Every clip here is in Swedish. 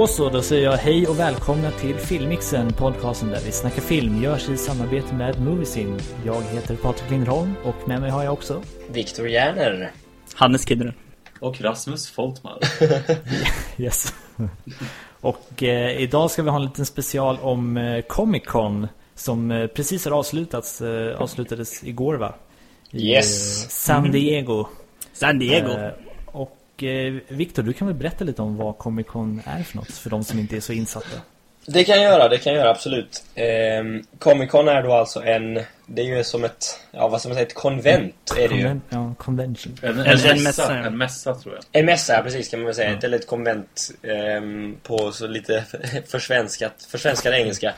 Då så, då säger jag hej och välkomna till Filmmixen, podcasten där vi snackar film, görs i samarbete med Moviesin. Jag heter Patrik Lindholm och med mig har jag också Viktor Järner. Hannes Kidder. Och Rasmus Foltmar. Yes. och eh, idag ska vi ha en liten special om eh, Comic Con som eh, precis har avslutats, eh, avslutades igår va? I Yes. eh, San Diego. San Diego. Eh, och eh, Viktor, du kan väl berätta lite om vad Comic Con är för något för de som inte är så insatta? Det kan jag göra, det kan jag göra absolut. Ehm, Comic Con är då alltså en, det är ju som ett, ja vad ska man säga, ett konvent är det ju. Ja, convention. En, en, en mässa, en mässa tror jag. En mässa, ja, precis kan man väl säga. Eller ett konvent ehm, på så lite försvenskat, försvenskad engelska.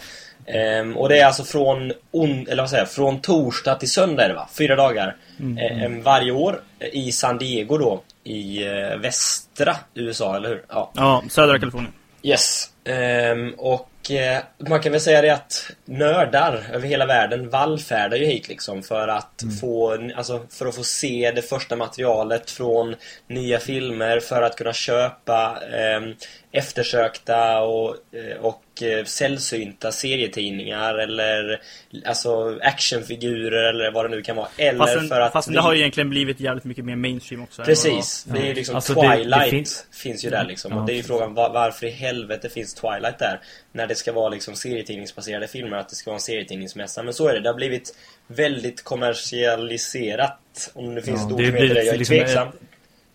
Ehm, och det är alltså från, on, eller vad säger från torsdag till söndag är det va? Fyra dagar. Ehm, varje år i San Diego då. I eh, västra USA, eller hur? Ja. Ja, södra Kalifornien. Yes. Ehm, och eh, man kan väl säga det att nördar över hela världen vallfärdar ju hit liksom för att få alltså för att få se det första materialet från nya filmer för att kunna köpa ehm, eftersökta och, eh, och eh, sällsynta serietidningar eller alltså actionfigurer eller vad det nu kan vara. Eller Fastän, för att fastän vi- det har ju egentligen blivit jävligt mycket mer mainstream också. Precis, det är liksom Alltså, det- det Twilight finns- finns ju där liksom. Och det är ju frågan var, varför i helvete finns Twilight där? När det ska vara liksom serietidningsbaserade filmer, att det ska vara en serietidningsmässa. Men så är det, det har blivit väldigt kommersialiserat. Om det finns Ja, ett ord det som heter det, jag är liksom tveksam. ett-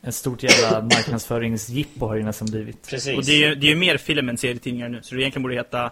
En stort jävla marknadsföringsjippo har det nästan blivit. Precis. Och det är ju det är ju mer film än serietidningar nu. Så det egentligen borde heta.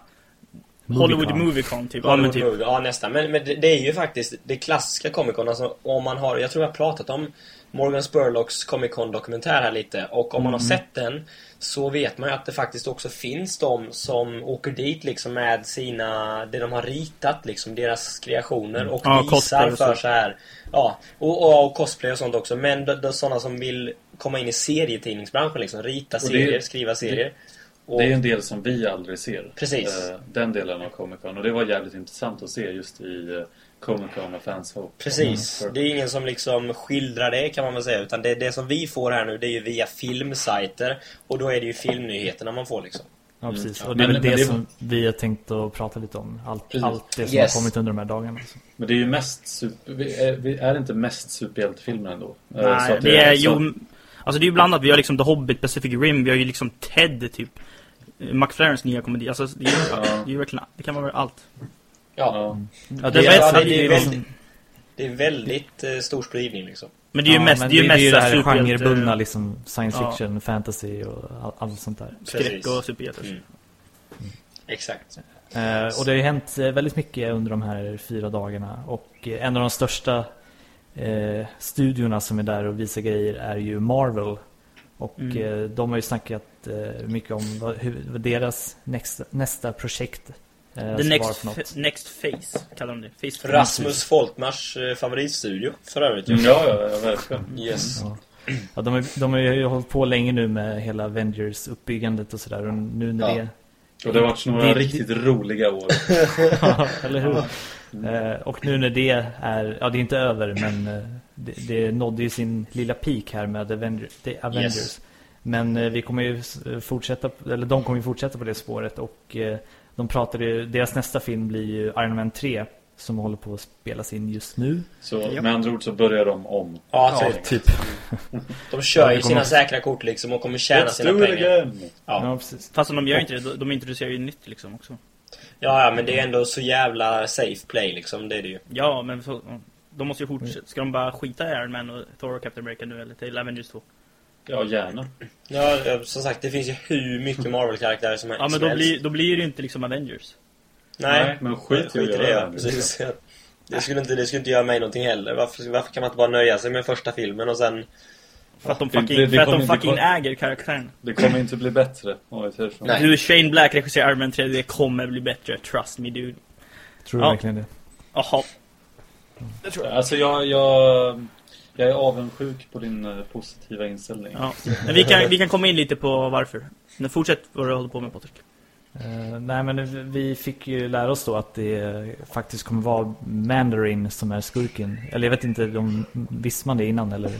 Hollywood Moviecon typ. Ja, men Hollywood typ. Movie, ja nästan. Men, men det, det är ju faktiskt det klassiska Comic Con. Alltså om man har, jag tror jag har pratat om Morgan Spurlocks Comic Con dokumentär här lite. Och om man Mm. har sett den så vet man ju att det faktiskt också finns de som åker dit liksom med sina, det de har ritat liksom, deras kreationer och Ja, visar och för så. så här. Ja, och, och, och cosplay och sånt också. Men är sådana som vill komma in i serietidningsbranschen liksom. Rita det- serier, skriva serier. Och, Det är en del som vi aldrig ser. Precis. Eh, Den delen av Comic Con. Och det var jävligt intressant att se just i eh, Comic Con och Fans Hope. Precis. Mm. Det är ingen som liksom skildrar det kan man väl säga. Utan det, det som vi får här nu det är ju via filmsajter. Och då är det ju filmnyheterna man får liksom. Ja, precis. Ja, Och det är men- väl det, det- som vi har tänkt att prata lite om. Allt, Precis. allt det som Yes. har kommit under de här dagarna. Alltså. Men det är ju mest super... Är, är det inte mest superhjältefilmer ändå? Eh, så Nej, att det är så- jo... Alltså det är ju blandat. Vi har liksom The Hobbit, Pacific Rim, vi har ju liksom Ted typ. McFlarens nya komedi. Alltså det är ju ja. det är verkligen... Det kan vara överallt. Ja. Ja. Ja, Det är ja, det, är väldigt- det är väldigt eh, stor spridning liksom. Men det är ju Ja, mest, det är ju mest det, här genrebundna liksom science Ja. fiction, fantasy och all, allt sånt där. skräck och superhjältar. Mm. Exakt. Eh, och det har ju hänt eh, väldigt mycket under de här fyra dagarna. Och eh, en av de största eh, studiorna som är där och visar grejer är ju Marvel. Och Mm. eh, de har ju snackat eh, mycket om vad, hur, vad deras nästa, nästa projekt eh, The next, för något. fa- next Face kallar de det. Face Rasmus Foltmars eh, favoritstudio för övrigt. Mm, Ja, ja, ja, verkligen. Yes. Ja. Ja, de, har- de har ju hållit på länge nu med hela Avengers-uppbyggandet och sådär. Och nu när Ja. det... Och det har varit några Det- riktigt roliga år. Ja, eller hur? Eh, och nu när det är, ja det är inte över men eh, det, det nådde ju sin lilla peak här med Avenger, The Avengers. Yes. Men eh, vi kommer ju fortsätta, eller de kommer ju fortsätta på det spåret och eh, de pratade ju, deras nästa film blir ju Iron Man 3 som håller på att spelas in just nu. Så Ja. med andra ord så börjar de om. Ja, Ja, typ. typ. De kör ju sina säkra kort liksom och kommer tjäna Let's sina pengar. Ja. Ja, precis. Fast de gör ju inte det, de- de introducerar ju nytt liksom också. Ja, ja, men det är ändå så jävla safe play liksom. Det är det ju. Ja, men så, de måste ju fortsätta. Ska de bara skita i Iron Man och Thor och Captain America nu eller till Avengers 2? Ja, gärna. Ja, som sagt, det finns ju hur mycket Marvel-karaktärer som, Ja, men då helst. blir, då blir det ju inte liksom Avengers. Nej, Nej, men skit att i det. Ja, precis. Det skulle, inte, det skulle inte göra mig någonting heller. Varför, varför kan man inte bara nöja sig med första filmen och sen... För att de Det- fucking, det- det för att kommer de inte fucking äger karaktären. Det kommer inte bli bättre. Du, Shane Black regisserar Iron Man 3, det kommer bli bättre. Trust me dude. Tror du Ja. verkligen det? Jaha. Alltså jag, jag, jag är avundsjuk på din eh, positiva inställning. Ja. Men vi kan, vi kan komma in lite på varför. Men fortsätt vad du håller på med Patrik. Eh, nej men vi fick ju lära oss då att det faktiskt kommer vara Mandarin som är skurken. Eller jag vet inte, de, visste man det innan eller?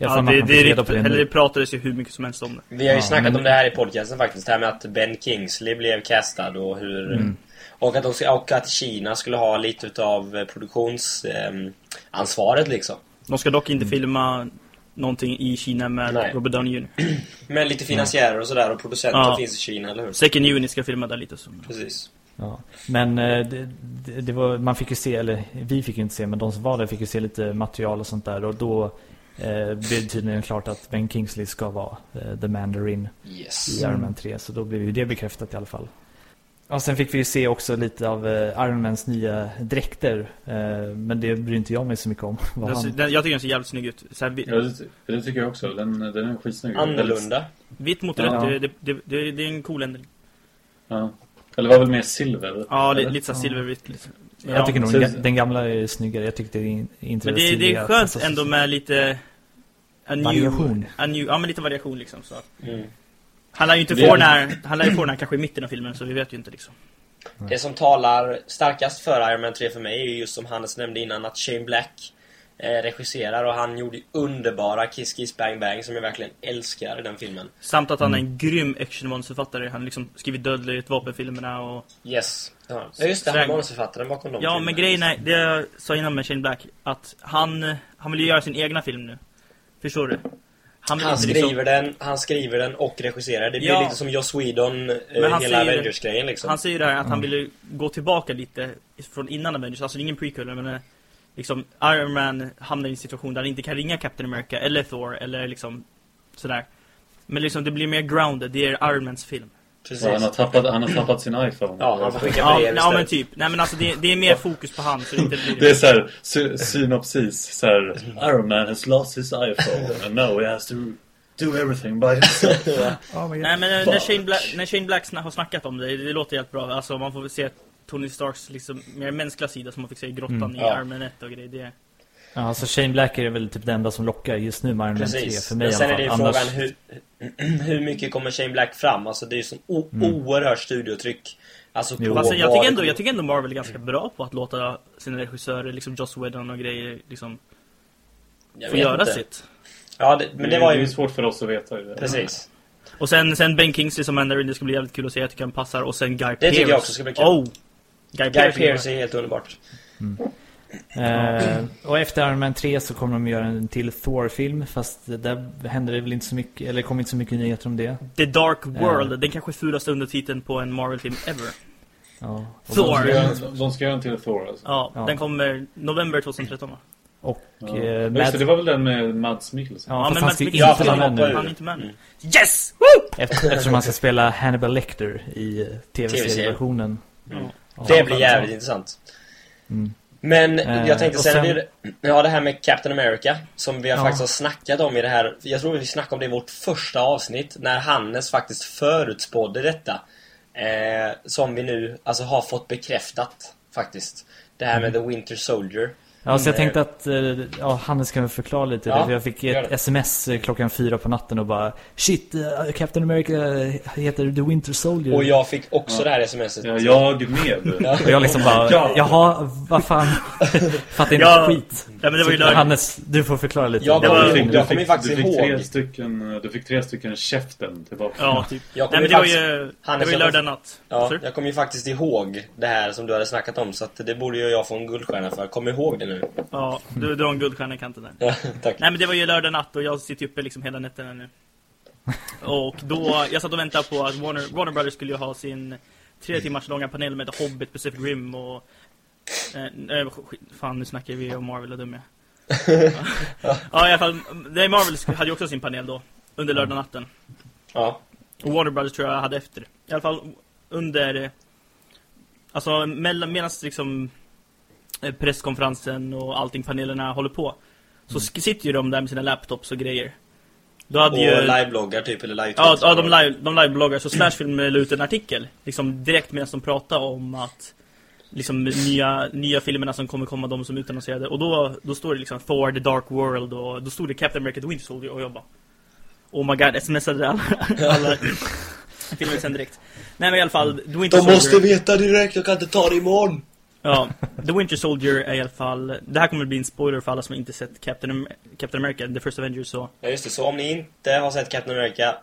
Jag Ja, det, det, det, eller det pratades ju hur mycket som helst om det. Vi har ju Ja, snackat men- om det här i podcasten faktiskt. Det här med att Ben Kingsley blev castad och hur... Mm. Och, att de, och att Kina skulle ha lite utav produktionsansvaret liksom. De ska dock inte filma någonting i Kina med Nej. Robert Downey Jr. Men lite finansiärer och sådär och producenter Ja. finns i Kina, eller hur? Second Unit ska filma där lite så. Precis. Ja. Men eh, det, det, det var, man fick ju se, eller vi fick ju inte se, men de som var där fick ju se lite material och sånt där. Och då eh, blev det tydligen klart att Ben Kingsley ska vara eh, The Mandarin Yes. i Iron Man 3. Så då blev ju det bekräftat i alla fall. Och sen fick vi ju se också lite av eh, Iron Mans nya dräkter. Eh, men det bryr inte jag mig så mycket om. Vad Den, han, den, jag tycker den ser jävligt snygg ut. Så här, vi, Ja, det, det tycker jag också. Den, den är skitsnygg. Annorlunda. vitt mot Ja. rött, det, det, det, det är en cool ändring. Ja. Eller var väl mer silver? Ja, eller? lite såhär silvervitt. Lite. Ja. jag tycker nog så- den, den gamla är snyggare. Jag tyckte det är inte Men det, det är skönt ändå med lite... A new, Variation. A new, ja, men lite variation liksom. Så. Mm. Han lär ju inte få den här, han lär ju få den här kanske i mitten av filmen, så vi vet ju inte liksom. Det som talar starkast för Iron Man 3 för mig är ju just som Hannes nämnde innan att Shane Black regisserar och han gjorde ju underbara Kiss Kiss Bang Bang som jag verkligen älskar i den filmen. Samt att han är en Mm. grym actionmanusförfattare. Han har liksom skrivit Dödligt, vapenfilmerna och... Yes. Ja, just det. Han är manusförfattaren bakom dem. Ja, men grejen är, det jag sa innan med Shane Black, att han, han vill ju göra sin egna film nu. Förstår du? Han vill Han inte liksom- skriver den, han skriver den och regisserar. Det blir Ja. lite som Joss Whedon, eh, hela Avengers-grejen liksom. Han säger det här att han ville gå tillbaka lite från innan Avengers, alltså det är ingen prequel men eh, liksom Iron Man hamnar i en situation där han inte kan ringa Captain America eller Thor eller liksom sådär. Men liksom det blir mer grounded, det är Iron Mans film. Precis. Ja, han, har tappat, han har tappat sin iPhone. Ja, han får skicka Ja, brev ja men typ. Nej men alltså det, det är mer fokus på han så det inte blir Det är såhär, sy synopsis. Såhär, Iron Man has lost his iPhone and now he has to do everything by himself. Nej men när Shane Black, när Shane Black sna- har snackat om det, det låter helt bra. Alltså man får väl se Tony Starks liksom mer mänskliga sida som man fick se i grottan Mm. i Ja. Iron Man 1 och grejer. Det, Ja, alltså Shane Black är väl typ det enda som lockar just nu med Iron Man 3 Precis. för mig Men i sen är det ju fall. frågan Annars, hur, hur mycket kommer Shane Black fram? Alltså det är ju sån Mm. oerhört studiotryck. Alltså på. Fast jag, tycker det ändå, jag tycker ändå Marvel är ganska bra på att låta sina regissörer, liksom Joss Whedon och grejer, liksom Jag få göra inte. sitt. Ja, det, men det var Det är ju... ju svårt för oss att veta. ju. Precis. Och sen, sen Ben Kingsley som Mandarin, det ska bli jävligt kul att se, jag tycker han passar. Och sen Guy Pearce. tycker jag också ska bli kul. Oh! Guy, Guy Pearce. Är helt underbart. eh, och efter Iron Man 3 så kommer de göra en till Thor-film fast där händer det väl inte så mycket, eller kommer inte så mycket nyheter om det. The Dark World, den kanske fulaste undertiteln på en Marvel-film ever. Ja. Thor. De ska göra- De ska göra en till Thor alltså. Ja, Ja. den kommer november 2013 va? och Ja. eh, Ja, just Mads, det, var väl den med Mads Mikkelsen? Ja, fast men han Mads Mikkelsen Ja, han ur. Han är inte med nu. Mm. Yes! Woo! Efter, eftersom han ska spela Hannibal Lecter i eh, tv-serieversionen. Mm. Det blir jävligt intressant. Mm. Men Eh, jag tänkte sen, sen- ja det här med Captain America Som vi har Ja. faktiskt har snackat om i det här Jag tror vi snackade om det i vårt första avsnitt När Hannes faktiskt förutspådde detta eh, Som vi nu alltså har fått bekräftat Faktiskt Det här med The Winter Soldier Ja, så jag tänkte att eh, ja, Hannes kan förklara lite. Ja, för jag fick ett det. sms eh, klockan fyra på natten och bara Shit, eh, Captain America heter The Winter Soldier. Och jag fick också Ja. det här smset Ja, jag med. Ja. Och jag liksom bara, Ja. jaha, vad fan. Fattar inte Ja. skit. Ja, men det var ju Så. Hannes, du får förklara lite. Jag Det var- fick, jag kommer faktiskt du fick tre ihåg stycken, du fick tre stycken käften tillbaka. Ja, typ. Jag Nej kommer men det var faktiskt- ju, det var ju jag lördag natt. Ja, jag kommer ju faktiskt ihåg det här som du hade snackat om Så att det borde ju jag få en guldstjärna för Kom ihåg det nu Ja, du, har en guldstjärna i kanten där. Ja, tack Nej men det var ju lördag natt och jag sitter uppe liksom hela nätterna nu. Och då, jag satt och väntade på att Warner, Warner Brothers skulle ju ha sin tre timmars långa panel med The Hobbit, Pacific Rim och... Eh, eh, fan, nu snackar vi om Marvel och dum jag. Ja, i alla fall, nej, Marvel hade ju också sin panel då, under lördag natten. Ja, Och Warner Brothers tror jag hade efter. I alla fall under... Alltså mellan, medan liksom presskonferensen och allting, panelerna håller på. Så sk- sitter ju de där med sina laptops och grejer. Då hade och ju... livebloggar typ eller live Ja, ja de, live, de livebloggar, så Slashfilm la ut en artikel liksom direkt medan de pratade om att liksom nya, nya filmerna som kommer komma, de som utannonserade och då, då står det liksom Thor, The Dark World och då stod det Captain America, The Winter Soldier och jag bara Oh my god, smsade alla, alla filmer sen direkt Nej men i alla fall, The Winter De Soldier måste veta direkt, jag kan inte ta det imorgon! Ja, The Winter Soldier är i alla fall... Det här kommer att bli en spoiler för alla som inte sett Captain, Captain America, The First Avengers, så... Ja just det, så om ni inte har sett Captain America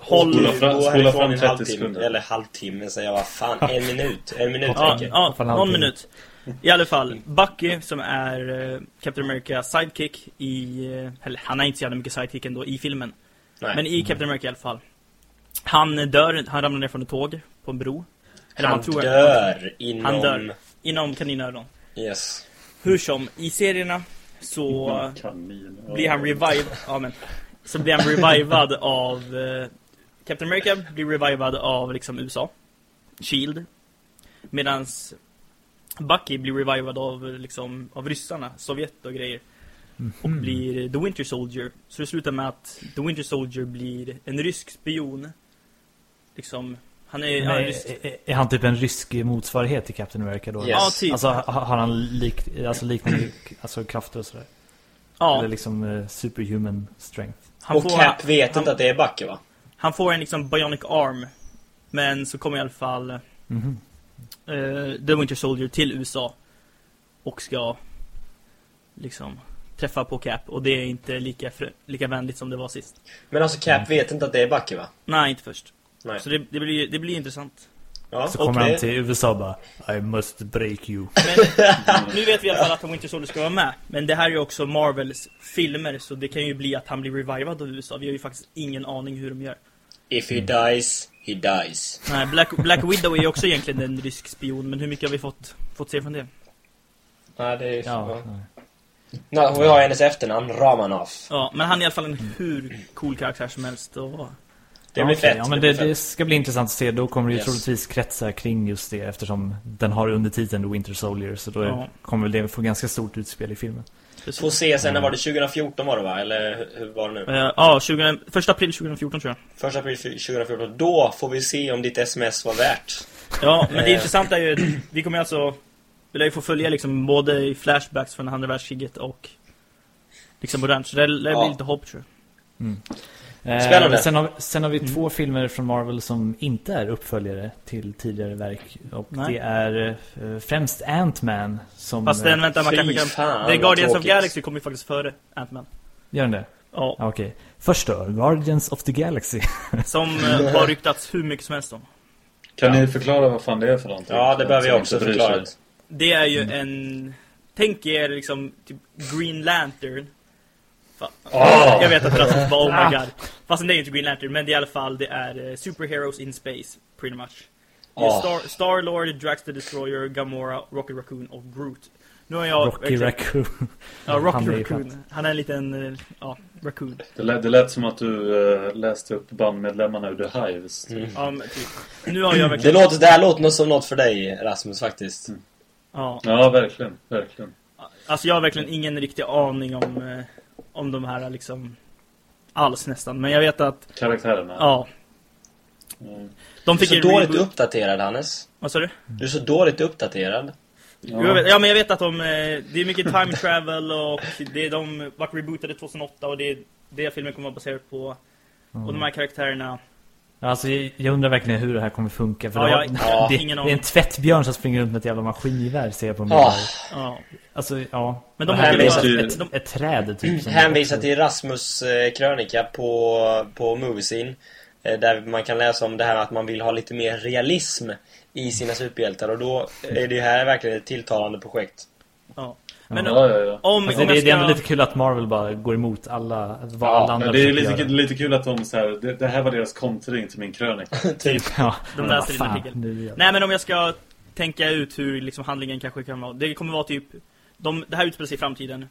Håll- Spola gå fram- spola härifrån en 30 halvtimme, eller halvtimme säger jag, vad fan, en minut, en minut Ja, räcker. ja någon minut. I alla fall, Bucky som är eh, Captain America sidekick i... eh, Eller han är inte så jävla mycket sidekick ändå i filmen. Nej. Men i Captain America i alla fall. Han dör, han ramlar ner från ett tåg på en bro. Eller han tror dör inom... Han dör. Inom kaninöron. Yes. Hur som, i serierna så Kanin. blir han revivad, ja men, så blir han revivad av eh, Captain America blir revivad av liksom USA Shield Medans Bucky blir revivad av liksom av ryssarna, Sovjet och grejer och blir The Winter Soldier så det slutar med att The Winter Soldier blir en rysk spion liksom han är, Men ja, är, rysk, är, är han typ en rysk motsvarighet till Captain America då? Yes. ja typ Alltså ha- har han lik, alltså liknande alltså, krafter och sådär? ja, Eller liksom eh, superhuman strength? han och får, Cap vet han, inte att det är Bucky va? han får en liksom bionic arm men så kommer i alla fall Mhm. eh, The Winter Soldier till USA och ska liksom träffa på Cap och det är inte lika, fr- lika vänligt som det var sist. Men alltså Cap vet inte att det är Bucky va? Nej, inte först. Nej. Så det, det, blir, det blir intressant. Ja, Så kommer det- han till USA och bara I must break you. Men nu vet vi i alla fall att Winter Soldier ska vara med. Men det här är ju också Marvels filmer så det kan ju bli att han blir revivad av USA. Vi har ju faktiskt ingen aning hur de gör. If he dies, he dies. Nej, Black, Black Widow är ju också egentligen en rysk spion men hur mycket har vi fått, fått se från det? Nej, det är ju... Ja, och vi har hennes efternamn, Ramanov. Ja, men han är i alla fall en hur cool karaktär som helst och Det Ja, blir okej. fett. Ja, men det det, blir det ska bli intressant att se. Då kommer det ju Yes. troligtvis kretsa kring just det eftersom den har undertiteln The Winter Soldier. Så då är, Ja. kommer det få ganska stort utspel i filmen. Får se sen, när var det? 2014 var det va? Eller hur- var det nu? Eh, Ja, 20, 1 april 2014 tror jag. Första april 2014. Då får vi se om ditt sms var värt. Ja, men det Eh. intressanta är ju vi kommer alltså Vi lär ju få följa liksom både i flashbacks från andra världskriget och liksom modernt. Så det lär Ja. bli lite hopp tror jag. Eh, Spännande. Sen har, sen har vi Mm. två filmer från Marvel som inte är uppföljare till tidigare verk. Och Nej. det är eh, främst Ant-Man som... Fast den, eh, vänta, man kanske kan... The vad Guardians of. Galaxy kommer ju faktiskt före Ant-Man. Gör den det? Ja, Ja, Okej. Först då, Guardians of the Galaxy. som eh, har ryktats hur mycket som helst om. Kan ni förklara vad fan det är för någonting? Ja, det behöver jag också förklarat. Det är ju Mm. en... Tänk er liksom typ Green Lantern. Ah! Jag vet att Rasmus bara oh my god. Fast det är inte Green Lantern, men det är i alla fall det är eh, Superheroes in Space, pretty much. Det är Ah. Star, Star-Lord, Drax the Destroyer, Gamora, Rocky Raccoon och Groot. Nu har jag... Rocky verkligen- Raccoon. Ja, Rocky Han är Raccoon. Han är en liten, eh, ja, Raccoon. Det lät, det lät som att du eh, läste upp bandmedlemmarna ur The Hives. Mm. Ja, men typ. Nu har jag Det, verkligen... låter, det här låter nog som något för dig, Rasmus, faktiskt. Ja, Ja, verkligen. Verkligen. alltså jag har verkligen ingen riktig aning om, eh, om de här liksom... Alls nästan, men jag vet att, Karaktärerna. ja. Mm. De Du är fick så dåligt reboot. uppdaterad, Hannes. Vad sa du? Du är så dåligt uppdaterad. Jag vet, ja men jag vet att de, eh, det är mycket time travel och det är de vart rebootade 2008 och det är det filmen kommer att vara baserad på. Och de här karaktärerna, Alltså, jag undrar verkligen hur det här kommer funka. För Ja, det, jag- ja, det, det är en tvättbjörn som springer runt med ett jävla maskingevär, ser jag på bild. ja. Alltså, ja. Men de är ju ett, ett, ett träd, typ. som- Hänvisa till Rasmus eh, krönika på, på Moviescene. Eh, där man kan läsa om det här att man vill ha lite mer realism i sina superhjältar. Och då är det ju här verkligen ett tilltalande projekt. ja. Men Ja, ja, ja. om, Alltså, om det, är ändå lite kul att Marvel bara går emot alla, vad Ja, alla andra det är lite, lite kul att de så här, det, det här var deras kontring till min krönika. typ. Ja, De men läser din artikel. Nej men om jag ska tänka ut hur liksom handlingen kanske kan vara. Det kommer vara typ, de, det här utspelar sig i framtiden.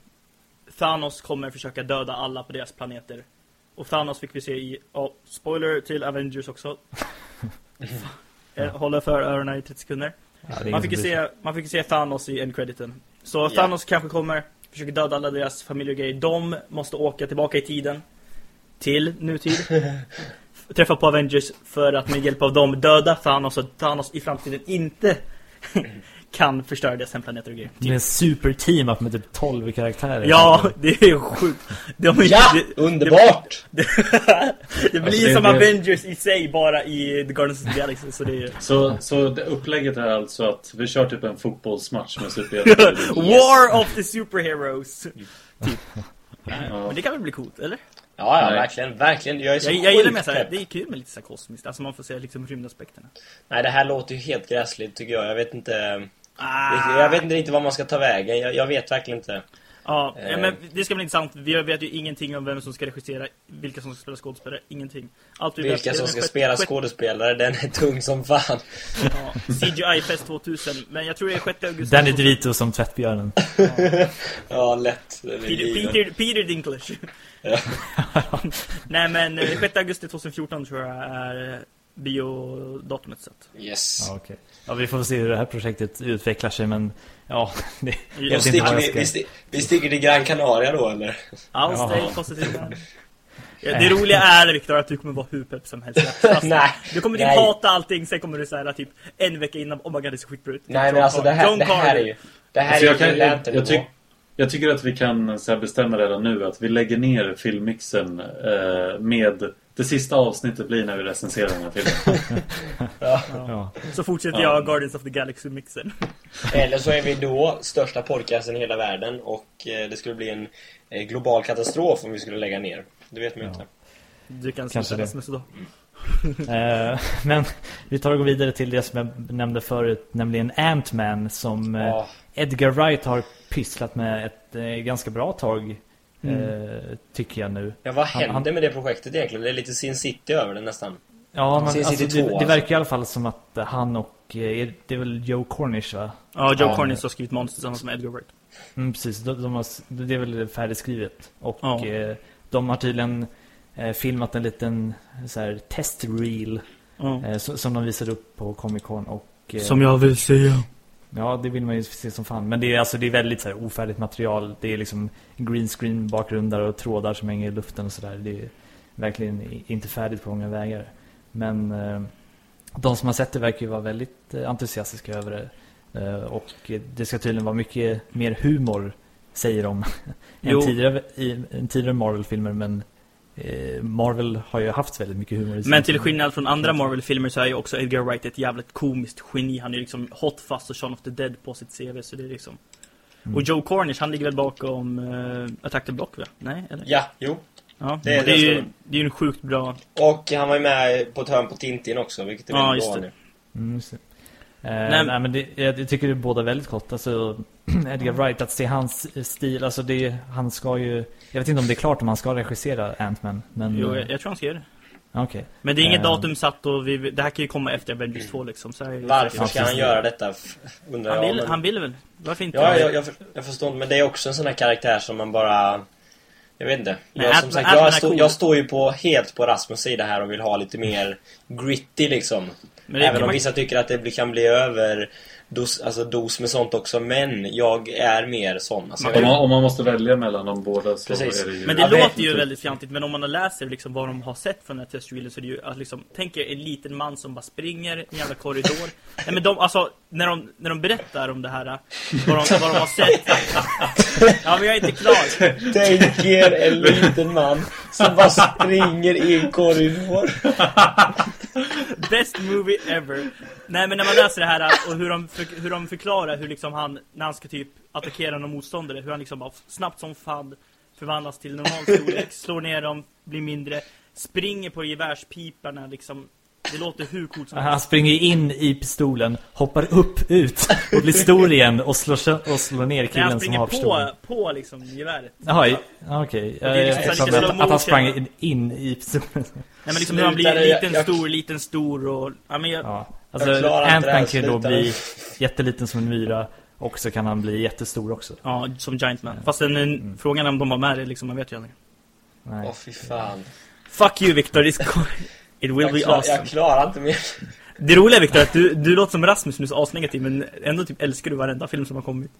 Thanos kommer försöka döda alla på deras planeter. Och Thanos fick vi se i, oh, spoiler till Avengers också. Jag håller för öronen i 30 sekunder. Ja, Man fick se, man fick se Thanos i endcrediten. Så. Thanos kanske kommer, försöker döda alla deras familjer och grejer. De måste åka tillbaka i tiden. Till nutid. Träffa på Avengers för att med hjälp av dem döda Thanos så att Thanos i framtiden inte kan förstöra deras hemplaneter och grejer. Det är en super team up med typ 12 karaktärer. Ja, det är sjukt. De, Ja! det, Underbart! det, det blir Alltså, det- som det- Avengers i sig bara i The Guardians of the Galaxy. Så det är... Så, så det upplägget är alltså att vi kör typ en fotbollsmatch med superhjältar. War of the Superheroes! Typ. Ja. Men det kan väl bli coolt, eller? Ja, ja, verkligen, verkligen. Jag är så Jag, jag gillar med såhär, det är kul med lite såhär kosmiskt. Alltså man får se liksom rymdaspekterna. Nej, det här låter ju helt gräsligt tycker jag. Jag vet inte... Ah. Jag vet inte var man ska ta vägen. Jag, jag vet verkligen inte. Ja, Eh. ja, men det ska bli intressant. Vi vet ju ingenting om vem som ska regissera, vilka som ska spela skådespelare, ingenting. Allt vi vet Vilka är som den ska spela sjätte- skådespelare, den är tung som fan. Ja, CGI Fest 2000, men jag tror det är 6 augusti. Danny DeVito som tvättbjörnen. Ja, lätt. Den är Peter. Peter, Peter Dinklage. Ja. Nej men eh, 6 augusti 2014 tror jag är eh, biodatumet sett. Yes. Ja, okej. ja, vi får se hur det här projektet utvecklar sig, men ja, det, jag sticker vi, ska... vi, sti- vi sticker till Gran Canaria då, eller? All Jaha. stay positive. Ja, det roliga är Viktor att du kommer vara hur pepp som helst. Fast Nej. Du kommer typ Nej. hata allting, sen kommer du säga typ en vecka innan, oh my god det ser skitbra ut. Nej, John men alltså det här, det här är ju... Det här Alltså, är jag, ju kan, jag, Lantern jag, tyck, jag tycker att vi kan så här, bestämma redan nu att vi lägger ner filmmixen eh, med... Det sista avsnittet blir när vi recenserar den här filmen. Ja. Så fortsätter Ja. jag Guardians of the Galaxy-mixen. Eller så är vi då största podcasten i hela världen och eh, det skulle bli en eh, global katastrof om vi skulle lägga ner. Det vet man ju Ja. inte. Du kan Kanske sluta det. sms idag. Eh, men vi tar och går vidare till det som jag nämnde förut, nämligen Ant-Man som eh, Ja, Edgar Wright har pysslat med ett eh, ganska bra tag, Mm. eh, tycker jag nu. ja vad Han- hände han- med det projektet egentligen? Det är lite Sin City över det nästan. Ja, men, Sin alltså, City det, 2, det alltså. verkar i alla fall som att han och, eh, det är väl Joe Cornish va? Ja, Joe Ja. Cornish har skrivit manus tillsammans med Edgar Wright. Mm, precis, de, de har, det är väl färdigskrivet. Och Ja. eh, de har tydligen eh, filmat en liten så här, testreel Ja. eh, som, de visade upp på Comic Con. Och, Som jag vill säga. Ja, det vill man ju se som fan. Men det är, alltså, det är väldigt så här, ofärdigt material. Det är liksom green screen bakgrunder och trådar som hänger i luften och sådär. Det är verkligen inte färdigt på många vägar. Men eh, de som har sett det verkar ju vara väldigt eh, entusiastiska över det. Eh, och det ska tydligen vara mycket mer humor, säger de, än tidigare, i, än tidigare Marvel-filmer. Men Marvel har ju haft väldigt mycket humor i Men till skillnad från andra Marvel-filmer så är ju också Edgar Wright ett jävligt komiskt geni. Han är ju liksom Hot Fuzz och Shaun of the Dead på sitt CV, så det är liksom... Mm. Och Joe Cornish, han ligger väl bakom uh, Attack the Block, va? Nej, eller? Ja, jo. Ja, det- det, det är ju, det är ju en sjukt bra... Och han var ju med på ett hörn på Tintin också, vilket är Ja, väldigt just bra det. nu. Mm, just det. Eh, Nej, nej, men det, jag, jag tycker det är båda väldigt gott. Alltså, Edgar Wright, att se hans stil. Alltså det, han ska ju... Jag vet inte om det är klart om han ska regissera Ant-Man. Men... Jo, jag, jag tror han ska göra det. Okej. Men det är inget Eh. datum satt och vi, det här kan ju komma efter Avengers 2 liksom. Så här Varför säkert. ska han göra detta? Undrar Han jag. vill, men- han vill väl? Varför inte? Ja, jag, jag, jag förstår inte, men det är också en sån här karaktär som man bara... Jag vet inte. Nej, Jag, som sagt, jag, stå, cool. jag står ju på, helt på Rasmus sida här och vill ha lite mer gritty liksom. Även om man- vissa tycker att det kan bli över dos, alltså dos med sånt också. Men jag är mer sån. Alltså, Man Om man, om man måste välja mellan de båda så Precis. är det ju... Men det Ja, låter det- ju väldigt fjantigt, men om man läser liksom vad de har sett från den här testreelen så är det ju att liksom, tänk er en liten man som bara springer i en jävla korridor. Nej men de, alltså, när de, när de berättar om det här, vad de, vad de har sett. Ja men jag är inte klar. Tänk er en liten man som bara springer i en korridor. Best movie ever. Nej men när man läser det här och hur de, för, hur de förklarar hur liksom han, när han ska typ attackera någon motståndare, hur han liksom bara snabbt som fan förvandlas till normal storlek, slår ner dem, blir mindre, springer på gevärspiparna liksom. Det låter hur coolt som Han springer in i pistolen, hoppar upp, ut och blir stor igen och slår, och slår ner killen han som har springer pistolen. på, på liksom geväret. Jaha, okej. är liksom lite att, att han sprang in, in i pistolen. Nej men liksom hur han blir liten, jag- stor, liten, stor och... Ja men jag, Ja. Alltså, Ant-Man kan ju då bli jätteliten som en myra och så kan han bli jättestor också. ja, som Giant Man. Fast den, Mm. frågan är om de har med det liksom, man vet ju aldrig. Nej. Åh fy fan. Fuck you Victor, it will Jag, be klar, awesome. jag klarar inte mer. Det roliga Victor, att du, du låter som Rasmus nu så asnegativ men ändå typ älskar du varenda film som har kommit.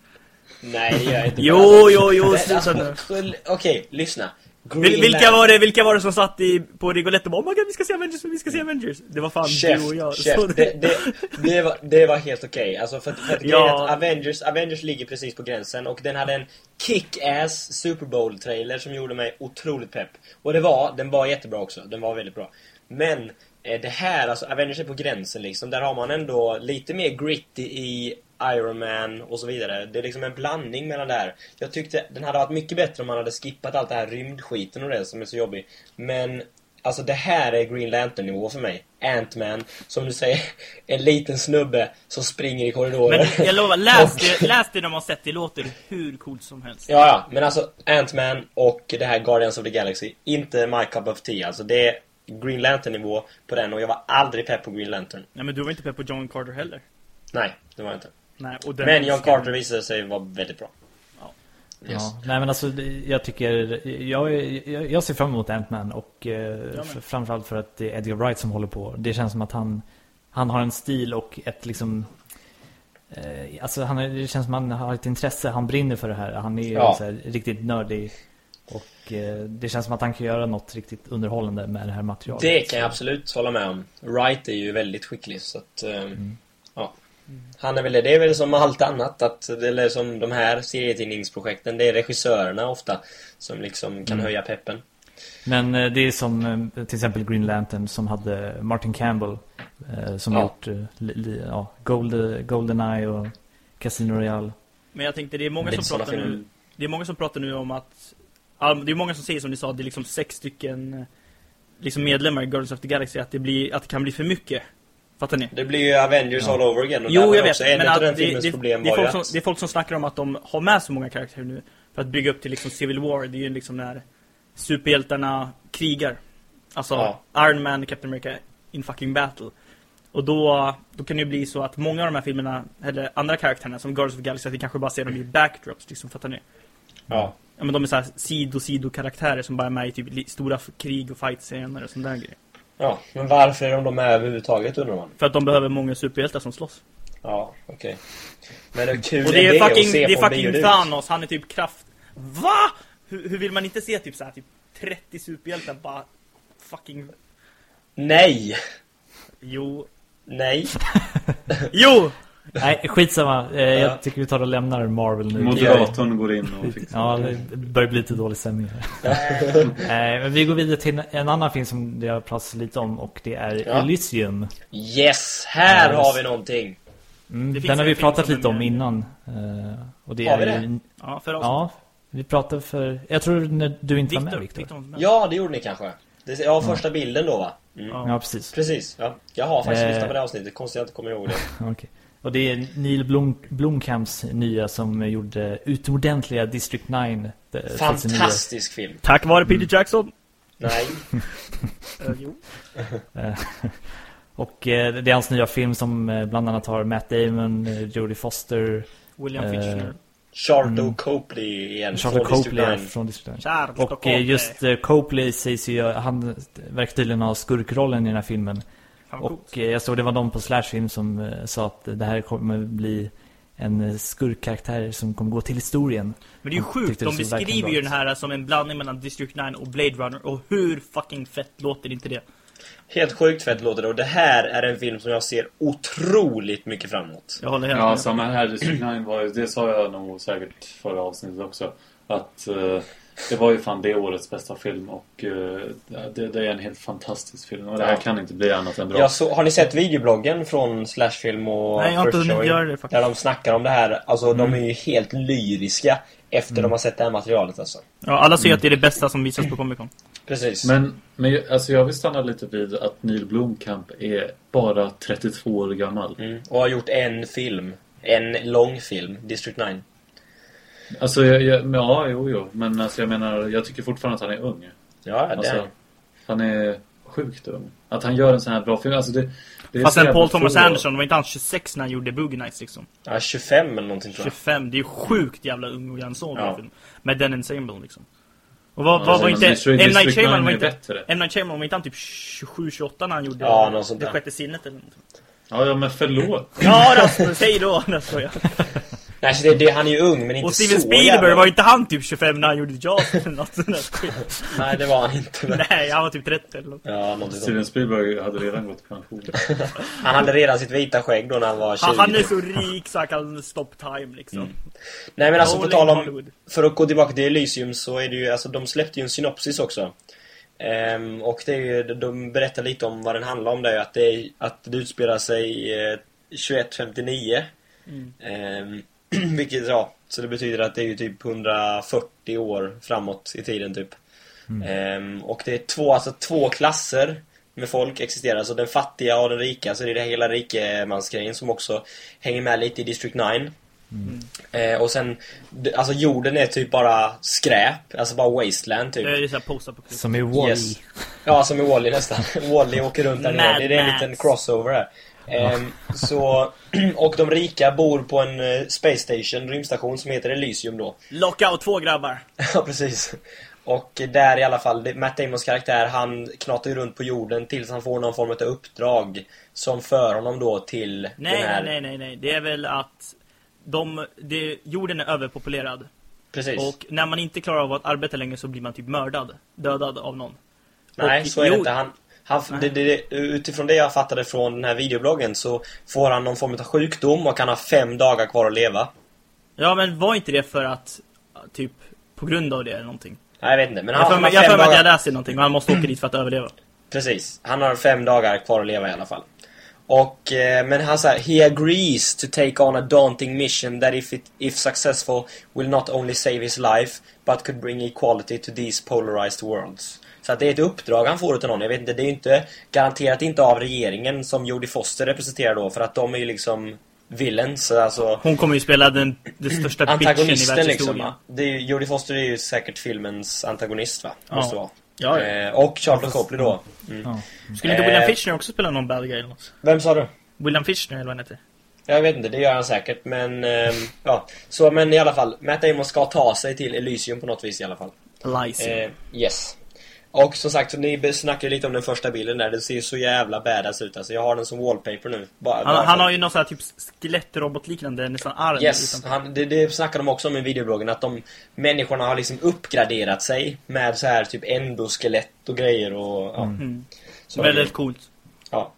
Nej, jag inte. Jo, jo, jo, sluta alltså, nu. Okej, lyssna. Green Vil- vilka, var det, vilka var det som satt i, på Rigolette och bara Oh my god, vi ska se Avengers, vi ska se Avengers Det var fan Chef, du och jag chef. Det, det, det, var, det var helt okej. Alltså för, för att Ja. är att Avengers, Avengers ligger precis på gränsen och den hade en kick-ass Super Bowl-trailer som gjorde mig otroligt pepp. Och det var, den var jättebra också. Den var väldigt bra. Men eh, det här, alltså Avengers är på gränsen liksom. Där har man ändå lite mer gritty i Iron Man och så vidare. Det är liksom en blandning mellan det här. Jag tyckte den hade varit mycket bättre om man hade skippat allt det här rymdskiten och det som är så jobbig. Men Alltså det här är Green Lantern-nivå för mig. Ant-Man, som du säger, en liten snubbe som springer i korridoren. Men jag lovar, läs Och- det, läs det de har sett, det låter hur coolt som helst Ja, ja, men alltså Ant-Man och det här Guardians of the Galaxy, inte my cup of tea. Alltså det är Green Lantern-nivå på den och jag var aldrig pepp på Green Lantern. Nej men du var inte pepp på John Carter heller Nej, det var jag inte. Nej, och den Men John jag. Carter visade sig vara väldigt bra. Yes. Ja, nej men alltså jag tycker jag, jag, jag ser fram emot Ant-Man och eh, f- framförallt för att det är Edgar Wright som håller på. Det känns som att han han har en stil och ett liksom eh, alltså han det känns som att han har ett intresse, han brinner för det här. Han är ju Ja. så här, riktigt nördig och eh, det känns som att han kan göra något riktigt underhållande med det här materialet. Det kan jag absolut hålla med om. Wright är ju väldigt skicklig så att... eh, Ja. Han är väl det. Det är väl som allt annat att, eller som de här serietidningsprojekten, det är regissörerna ofta som liksom kan höja peppen. Men eh, det är som eh, till exempel Green Lantern som hade Martin Campbell eh, som Ja. gjort eh, li, li, ja, Gold, Goldeneye och Casino Royale. Men jag tänkte det är många Lite som såna pratar nu Det är många som pratar nu om att Det är många som säger som ni sa, det är liksom sex stycken eh, Liksom medlemmar i Guardians of the Galaxy Att det, blir, att det kan bli för mycket Fattar ni? Det blir ju Avengers all over again och Jo, jag vet, men att det, det, problem det, är folk som, det är folk som snackar om att de har med så många karaktärer nu För att bygga upp till liksom Civil War Det är ju liksom när superhjältarna krigar Alltså Ja. Iron Man och Captain America in fucking battle Och då, då kan det ju bli så att många av de här filmerna Eller andra karaktärerna som Guardians of the Galaxy Att vi kanske bara ser dem i backdrops liksom, fattar ni? Ja. Ja men de är såhär sido-sido-karaktärer som bara är med i typ stora krig och fight-scener och sån där grejer. ja, men varför är de med överhuvudtaget undrar man? För att de behöver många superhjältar som slåss. Ja, okej. Men hur kul Och det är att fucking, se det är fucking? Thanos, han är typ kraft... VA? Hur, hur vill man inte se typ såhär typ 30 superhjältar bara fucking... Nej! Jo. Nej! Jo! Nej, skitsamma. Eh, Ja. Jag tycker vi tar och lämnar Marvel nu. Moderatorn går in och fixar Ja, det börjar bli lite dålig stämning här. Eh, Men vi går vidare till en annan film som det har pratats lite om och det är Ja. Elysium. Yes! Här har vi någonting! Mm, den har vi pratat lite om innan. Eh, Och det Har vi är det? Ja, för oss. Ja, vi pratade för... Jag tror när du inte var med, Victor, Victor. Victor. var med. Ja, det gjorde ni kanske. Ja, första bilden då va? Mm. Ja. Precis. Precis, ja. Jag har faktiskt Eh. lyssnat på det avsnittet, konstigt att jag inte kommer ihåg det. Okej. Och det är Neil Blom, Blomkamps nya som gjorde utomordentliga District 9. eh, 2009. Fantastisk film. Tack vare Peter Jackson. Nej. Eh, jo. Eh, Och eh, det är hans nya film som eh, bland annat har Matt Damon, eh, Jodie Foster, William Eh, Fichtner. Charlotte Mm. Copley igen. Charlotte från District Copley 9. från District 9. Charles Och eh, just eh, Copley sägs ju, han verkar tydligen ha skurkrollen i den här filmen. Coolt. Och eh, jag såg det var någon på Slashfilm som eh, sa att det här kommer bli en eh, skurkkaraktär som kommer gå till historien. Men det är ju sjukt, de beskriver ju den här som en blandning mellan District 9 och Blade Runner Och hur fucking fett låter inte det? Helt sjukt fett låter det och det här är en film som jag ser otroligt mycket fram emot. Jag håller helt Ja, med. samma här. District 9 var ju, det sa jag nog säkert förra avsnittet också. Att eh, det var ju fan det årets bästa film och eh, det, det är en helt fantastisk film. Och det här Ja. kan inte bli annat än bra. Jag så, har ni sett videobloggen från Slashfilm och Nej, jag har inte First hunnit Showing? göra det faktiskt. Där de snackar om det här. Alltså Mm. de är ju helt lyriska efter de har sett det här materialet alltså. Ja, alla säger att det är det bästa som visas på Comic Con. Precis. Men, men jag- alltså jag vill stanna lite vid att Neil Blomkamp är bara 32 år gammal. Mm. Och har gjort en film. En lång film. District 9. Alltså, jag, jag, men ja, jo, jo. Men alltså, jag menar, jag tycker fortfarande att han är ung. Ja, det Alltså, är han är sjukt ung. Att han gör en sån här bra film, alltså det... det Fast sen Paul Thomas Anderson, var inte han 26 när han gjorde Boogie Nights liksom? ja, 25 eller någonting tror jag. 25, det är ju sjukt jävla ung och en sån Ja. film. Med den ensemble liksom. Och vad, Ja, vad var inte... M. Night Shyamalan 9 var inte... M. Night Shyamalan var inte han typ 27-28 när han gjorde Ja, något sånt Det sjätte sinnet eller något. Ja, ja, men förlåt. Ja Rasmus, hej då! Nej, jag. Nej, så det, det, han är ju ung, men inte Och Steven så Spielberg jävla- var inte han typ 25 när han gjorde Jaws eller något sånt där skit. Nej, det var han inte. men- Nej, han var typ 30 eller något. Ja, någonting sånt. Steven Spielberg hade redan gått i pension. Han hade redan sitt vita skägg då när han var 20. Han, han är så rik så han kan stop time liksom. Nej, men alltså på tal om... Hollywood. För att gå tillbaka till Elysium så är det ju, alltså de släppte ju en synopsis också. Ehm, och det är ju, de berättar lite om vad den handlar om där, att det, är, att det utspelar sig eh, 2159. Mm. Ehm, vilket, ja, så det betyder att det är ju typ 140 år framåt i tiden typ. Ehm, och det är två, alltså två klasser med folk existerar, alltså den fattiga och den rika, så det är det hela rikemansgrejen som också hänger med lite i District 9. Eh, och sen, alltså jorden är typ bara skräp, alltså bara wasteland typ. Det är såhär post-apocalypse. Som i Wall-E. Yes. Ja, som i Wall-E nästan. Wall-E åker runt där nere. Det är en liten crossover här. Ehm, så, och de rika bor på en eh, space station, rymdstation som heter Elysium då. Lockout, två grabbar. Ja, precis. Och där i alla fall, det- Matt Damons karaktär, han knatar ju runt på jorden tills han får någon form av uppdrag som för honom då till Nej, den här... nej, nej, nej, nej. Det är väl att de, det, jorden är överpopulerad. Precis. Och när man inte klarar av att arbeta längre så blir man typ mördad. Dödad av någon. Nej, Och- så är det jo, inte. Han, han, det, det, utifrån det jag fattade från den här videobloggen så får han någon form av sjukdom och kan ha fem dagar kvar att leva. Ja, men var inte det för att, typ, på grund av det eller någonting? Nej, jag vet inte. Men Jag han, mig jag fem mig att jag dagar. läste någonting och han måste åka dit för att överleva. Precis. Han har fem dagar kvar att leva i alla fall. Och, eh, men han säger He agrees to take on a daunting mission that if, it, if successful will not only save his life but could bring equality to these polarized worlds. Så att det är ett uppdrag han får utav någon. Jag vet inte, det är ju inte garanterat inte av regeringen som Jodie Foster representerar då för att de är ju liksom villains, alltså Hon kommer ju spela den, den största bitchen i antagonisten liksom. världshistorien. va? Det är, Jodie Foster är ju säkert filmens antagonist va? Ja. Måste vara. Ja, ja. Eh, och Charlton Copley då. Mm. Ja. Skulle inte William Eh. Fichtner också spela någon bad guy eller något? Vem sa du? William Fichtner eller vad han heter? Jag vet inte, det gör han säkert men ehm, ja. Så men i alla fall, Matt Damon ska ta sig till Elysium på något vis i alla fall. Elysium. Eh, yes. Och som sagt, ni snackade lite om den första bilden där, det ser så jävla badass ut alltså. Jag har den som wallpaper nu. Bara, bara han, för- han har ju någon sån här typ skelettrobotliknande, nästan arm. Yes, utanför. han, det, det snackade de också om i videobloggen att de människorna har liksom uppgraderat sig med så här typ endoskelett och grejer och ja. Mm. Så Väldigt coolt. Ja.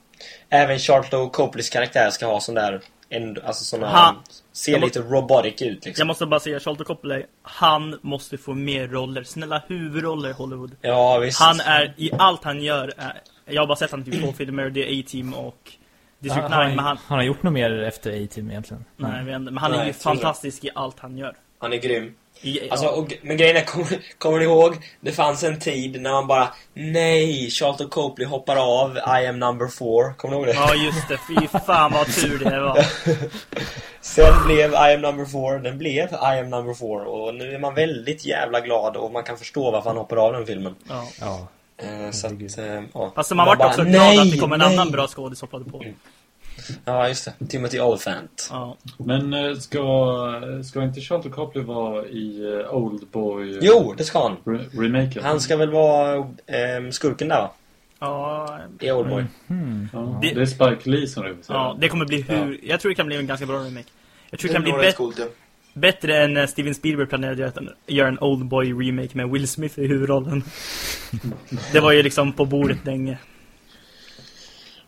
Även Charlton Copleys karaktär ska ha sån där end, alltså såna Ha. ser lite robotic ut liksom. Jag måste bara säga, Charlton Copley, han måste få mer roller. Snälla huvudroller i Hollywood. Ja, visst. Han är, i allt han gör, är, jag har bara sett han i typ två filmer, det är A-Team och District Han, 9, han, men han, han har gjort något mer efter A-Team egentligen. nej, inte, men han är Nej, ju tror det. fantastisk i allt han gör. Han är grym. Alltså, och, men grejen är, kommer, kommer ni ihåg? Det fanns en tid när man bara Nej, Charlton Copley hoppar av I am number four. Kommer ni ihåg det? ja, just det. Fy fan vad tur det var. Sen blev I am number four, den blev I am number four och nu är man väldigt jävla glad och man kan förstå varför han hoppar av den filmen. Ja. Ja. Eh, så att, eh, ja. Fast man var vart också glad att det kom en annan bra skådis hoppade på. Ja, just det. Timothy Olyphant. Ja. Men eh, ska, ska inte Charlton Copley vara i eh, Oldboy Jo, det ska han. re- remaken? Han ska väl vara eh, skurken där va? Ja, I Oldboy. Hmm. Ja, Det- det, är Spike Lee som regisserar. ja, det kommer bli hur... Jag tror det kan bli en ganska bra remake. Jag tror det kan bli rätt coolt, ja. bättre än när Steven Spielberg planerade att göra en Oldboy remake med Will Smith i huvudrollen. Det var ju liksom på bordet länge.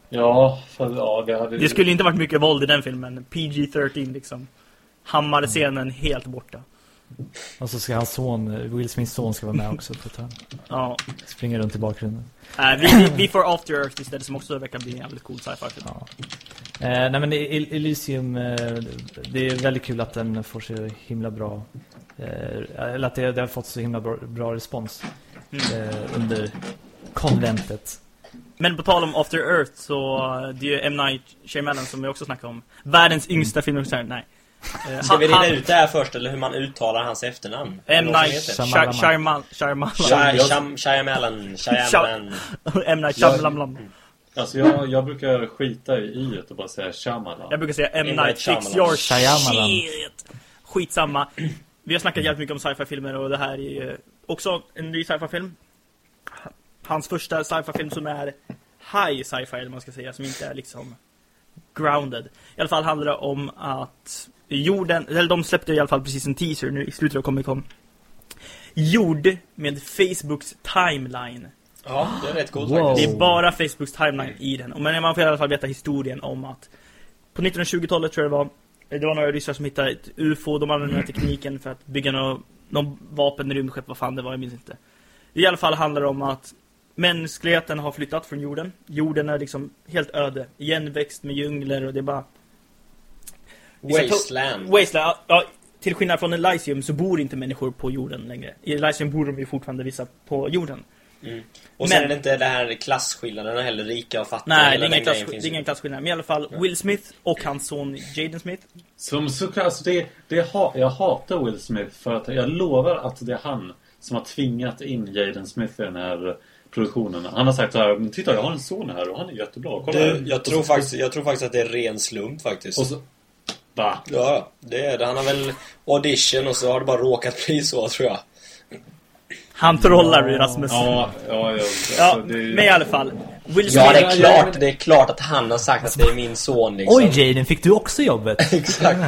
Ja, för, ja det hade Det skulle inte varit mycket våld i den filmen. PG-13 liksom. Hammar-scenen helt borta. Och så ska hans son, Will Smiths son ska vara med också på ett. Ja. Springa runt i bakgrunden. Äh, vi, vi, får After Earth istället som också verkar bli en jävligt cool sci-fi film. Ja. Eh, nej men El- Elysium, eh, det är väldigt kul att den får så himla bra, eh, eller att det, det har fått så himla bra, bra respons Mm. eh, under konventet. Men på tal om After Earth så det är ju M. Night Shyamalan som vi också snackade om. Världens yngsta filmregissör, nej. Eh, Ska vi reda ut det här först eller hur man uttalar hans efternamn? M. Night? Shyamalan. Shyamalan. Shyamalan. M. Night Shyamalan. Alltså jag, jag brukar skita i i och bara säga Shyamalan. Jag brukar säga M. Night Fix Shyamalan. Your. Shit. Skitsamma. Vi har snackat jävligt mycket om sci-fi-filmer och det här är ju också en ny sci-fi-film. Hans första sci-fi-film som är high sci-fi eller vad man ska säga, som inte är liksom grounded. I alla fall handlar det om att jorden, eller de släppte i alla fall precis en teaser nu i slutet av Comic Con. Gjord med Facebooks timeline. Ja, det är rätt coolt Wow. Det faktiskt. är bara Facebooks timeline i den. Och Men man får i alla fall veta historien om att på 1920-talet tror jag det var det var några ryssar som hittade ett UFO, de använde den här tekniken för att bygga någon, någon vapen, rymdskepp, vad fan det var, jag minns inte. I alla fall handlar det om att mänskligheten har flyttat från jorden. Jorden är liksom helt öde, igenväxt med djungler och det är bara... Wasteland. Wasteland, ja, ja, till skillnad från Elysium så bor inte människor på jorden längre. I Elysium bor de ju fortfarande vissa på jorden. Mm. Och sen Men- är det inte det här klasskillnaden heller, rika och fattiga. Nej, det är ingen, klass, det är ingen klasskillnad. Men i alla fall Will Smith och hans son Jaden Smith. Som såklart, alltså det, det ha, jag hatar Will Smith för att jag lovar att det är han som har tvingat in Jaden Smith i den här produktionen. Han har sagt så här, "Men titta jag har en son här och han är jättebra. Kolla här." Du, jag, tror så- faktiskt, jag tror faktiskt att det är ren slump faktiskt. Och så... Va? Ja, det är det. Han har väl audition och så har det bara råkat bli så, tror jag. Han trollar ju Rasmus. Ja, ja, ja. Ja, alltså, det är- men i alla fall. Will. Ja, det är klart. Det är klart att han har sagt att det är min son liksom. Oj Jaden, fick du också jobbet? Exakt.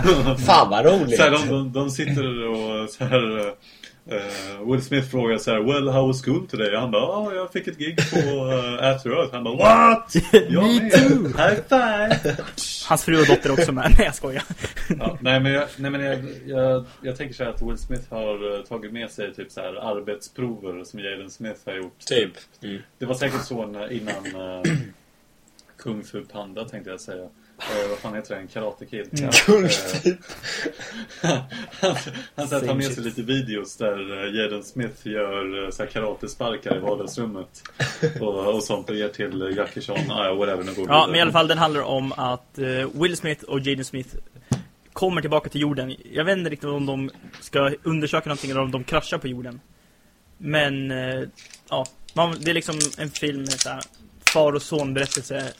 Fan vad roligt. Så här, de, de sitter och så här... eh, Will Smith frågar så här, Well, how was school today? Han bara, ja, jag fick ett gig på uh, After Earth. Han bara, What? Jag Me too. High five! Hans fru och dotter är också med. Nej, jag skojar. Ja, nej men, jag, nej, men jag, jag, jag tänker så här att Will Smith har eh, tagit med sig typ så här arbetsprover som Jaden Smith har gjort. Typ. Mm. Det var säkert så när- innan uh, Kung Fu Panda tänkte jag säga. Uh, vad fan heter den? Karate Kid? Eh, Fu. han han så här, tar med sig lite videos där uh, Jaden Smith gör så här, karatesparkar i vardagsrummet. och, och sånt och ger till Jackie Chan. Ah, ja, whatever, nu går Ja, men i alla fall den handlar om att eh, Will Smith och Jaden Smith kommer tillbaka till jorden. Jag vet inte riktigt om de ska undersöka någonting eller om de kraschar på jorden. Men, eh, ja. Man, det är liksom en film med så här, far och son berättelse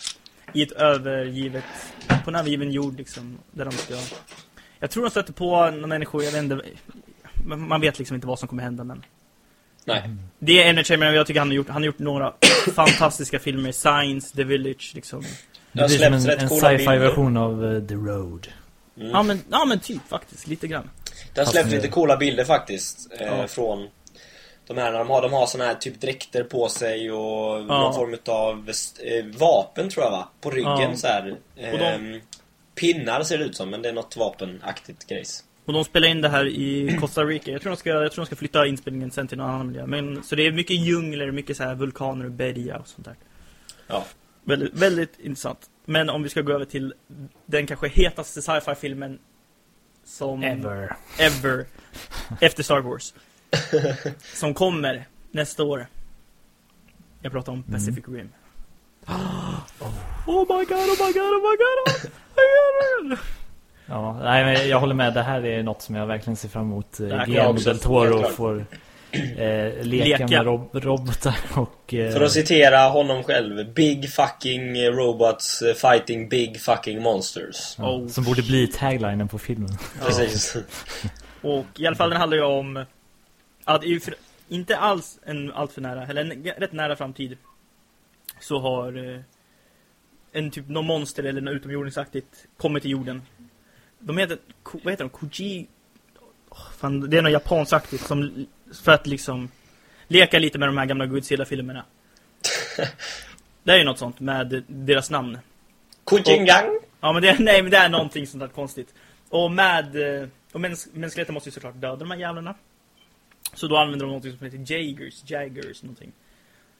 i ett övergivet, på en övergiven jord liksom. Där de ska... Jag tror de stöter på några människor, jag vet inte. Man vet liksom inte vad som kommer hända men. Nej. Det är Entertainment, jag tycker han har gjort, han har gjort några fantastiska filmer. Science, The Village, liksom. Det har Det blir som en, rätt en sci-fi version av eh, The Road. Mm. Ja men, ja men typ faktiskt, lite grann. Det har släppt lite coola bilder faktiskt. Eh, Ja. Från de här, när de har, de har såna här typ dräkter på sig och någon form av eh, vapen tror jag va? På ryggen Ja. så här. De- Ehm, pinnar ser det ut som, men det är något vapenaktigt grejs. Och de spelar in det här i Costa Rica. Jag tror de ska, jag tror de ska flytta inspelningen sen till någon annan miljö. Men, så det är mycket djungler, mycket så här vulkaner och berg och sånt där. Ja. Väldigt, väldigt intressant. Men om vi ska gå över till den kanske hetaste sci-fi-filmen som... Ever. Ever. Efter Star Wars. som kommer nästa år. Jag pratar om Pacific Rim. Oh my god, oh my god, oh my god, oh my god. Ja, nej, men jag håller med. Det här är något som jag verkligen ser fram emot. Eh, Guillermo del Toro får eh, leka, Leka. med rob robotar och... Eh, För att citera honom själv. Big fucking robots eh, fighting big fucking monsters. ja, Oh. Som borde bli taglinen på filmen. Precis. Och i alla fall den handlar ju om att i för, inte alls en allt för nära, eller en rätt nära framtid så har eh, en typ någon monster eller något utomjordingsaktigt kommit till jorden. De heter, vad heter de? Koji... Åh, fan, det är något japansaktigt som för att liksom leka lite med de här gamla Godzilla-filmerna. Det är ju något sånt med deras namn. Kujingang! Ja men det, nej, men det är någonting sånt där konstigt. Och med... eh, Och mäns, mänskligheten måste ju såklart döda de här jävlarna. Så då använder de någonting som heter Jaegers, Jaggers någonting.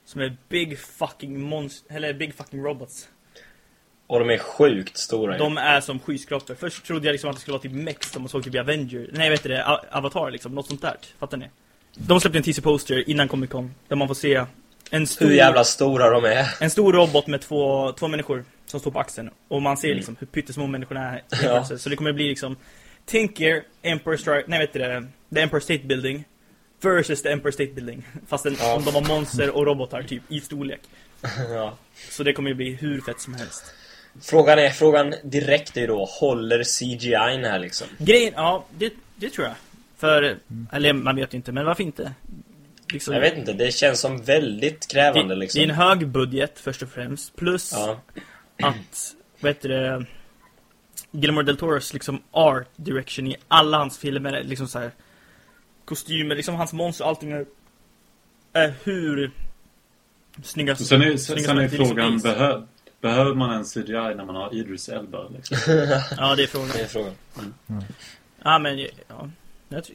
Som är big fucking monster, eller big fucking robots. Och de är sjukt stora. De är som skyskrapor. Först trodde jag liksom att det skulle vara typ Mex som man såg typ i Avenger. Nej, vet du det? Avatar liksom, något sånt där. Fattar ni? De släppte en teaser poster innan Comic Con. Där man får se en stor, Hur jävla stora de är. en stor robot med två, två människor som står på axeln. Och man ser Mm. liksom hur pyttesmå människorna är. Ja. Så det kommer bli liksom Think er Empire Strike, nej vet du det? The Empire State Building versus the Empire State Building. Fast en, Ja. om de har monster och robotar typ i storlek. ja. Så det kommer ju bli hur fett som helst. Frågan är, frågan direkt är ju då, håller CGI här liksom? Grejen, ja, det, det tror jag. För, eller man vet ju inte, men varför inte? Liksom, Jag vet inte, det känns som väldigt krävande det, liksom. det är en hög budget först och främst. Plus Ja, att, vad heter det? Guillermo del Toros liksom art direction i alla hans filmer, liksom så här kostymer, liksom hans monster, allting är, är hur snygga Och Sen är, sen som är frågan, behö, behöver man en CGI när man har Idris Elba? Liksom? Ja, det är frågan. Det är frågan. Ja, men ja.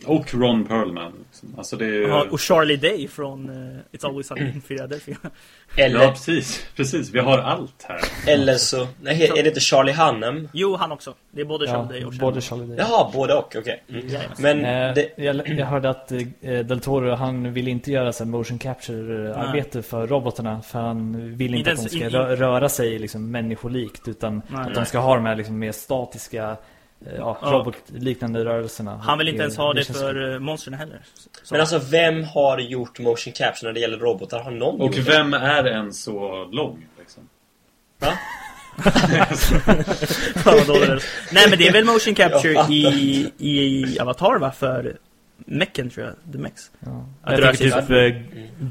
Och Ron Perlman. Liksom. Alltså det är ja, och Charlie Day från uh, It's Always Sunny in Philadelphia. Eller, Ja, precis. Precis, vi har allt här. eller så... Nej, är det inte Charlie Hunnam? Jo, han också. Det är både Ja, Charlie Day och både Charlie Charlie Day. Jaha, både och, okej. Mm. Jajamän. Men Eh, det, jag, jag hörde att eh, Del Toro, han vill inte göra så här motion capture-arbete för robotarna. För han vill inte Inte att de ska röra sig liksom människolikt. Utan Nej. att de ska ha de här liksom mer statiska, eh, ja, Ja. robotliknande rörelserna. Han vill inte ens ha det känns för uh, monstren heller. Så- men alltså, vem har gjort motion capture när det gäller robotar? Har någon Och gjort vem är en så lång? Liksom? Va? Det. Nej men det är väl motion capture Jag i, i Avatar va? För Mechen tror jag, The Mex. Ja. Jag röra tänker typ eh,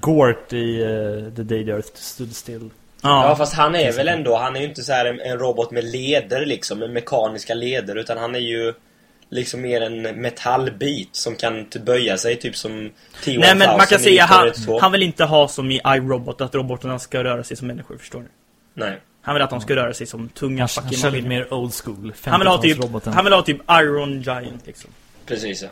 Gort i eh, The Day the Earth Stood Still. Ja, fast han är väl ändå, han är ju inte så här en, en robot med leder liksom, med mekaniska leder, utan han är ju liksom mer en metallbit som kan böja sig, typ som T-1000 Nej men man kan säga han, Terminator 2. han vill inte ha som i iRobot att robotarna ska röra sig som människor, förstår du? Nej. Han vill att de ska röra sig som tunga fucking kör lite maskiner. mer old school. Han vill ha typ, 50-talsroboten. han vill ha typ Iron Giant liksom. Precis ja.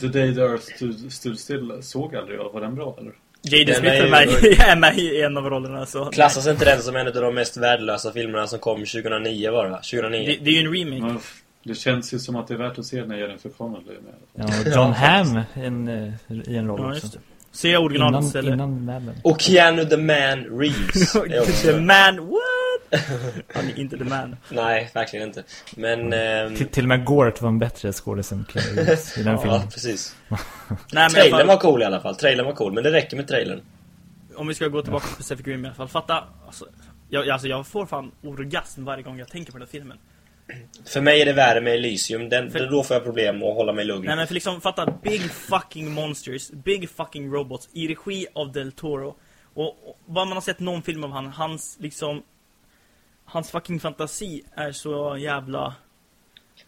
The Day the Earth Stood, stood Still såg aldrig jag. Var den bra eller? Jaden Den Smith är med, är med i en av rollerna så... Klassas inte den som en av de mest värdelösa filmerna som kom 2009 var det va? 2009? Det, det är ju en remake. Ja, det känns ju som att det är värt att se när Jennifer Connelly är med. Ja, John Hamm en, eh, i en roll Ja, också. Se originalet Innan, eller? innan Mad Men. Och Keanu the Man Reeves. the man, what? Han är inte the man. Nej, verkligen inte. Men... ehm, Till, till och med Gort var en bättre skådis än Keanu Reeves i den ja, filmen. precis. Nej Trailern fall, var cool i alla fall. Trailern var cool, men det räcker med trailern. om vi ska gå tillbaka till Pacific Rim i alla fall. Fatta, alltså jag, alltså jag får fan orgasm varje gång jag tänker på den här filmen. För mig är det värre med Elysium. Den, För- Då får jag problem att hålla mig lugn. Nej men för liksom, fatta Big fucking monsters, Big fucking robots i regi av Del Toro. Och, och bara man har sett någon film av han, hans liksom Hans fucking fantasi är så jävla...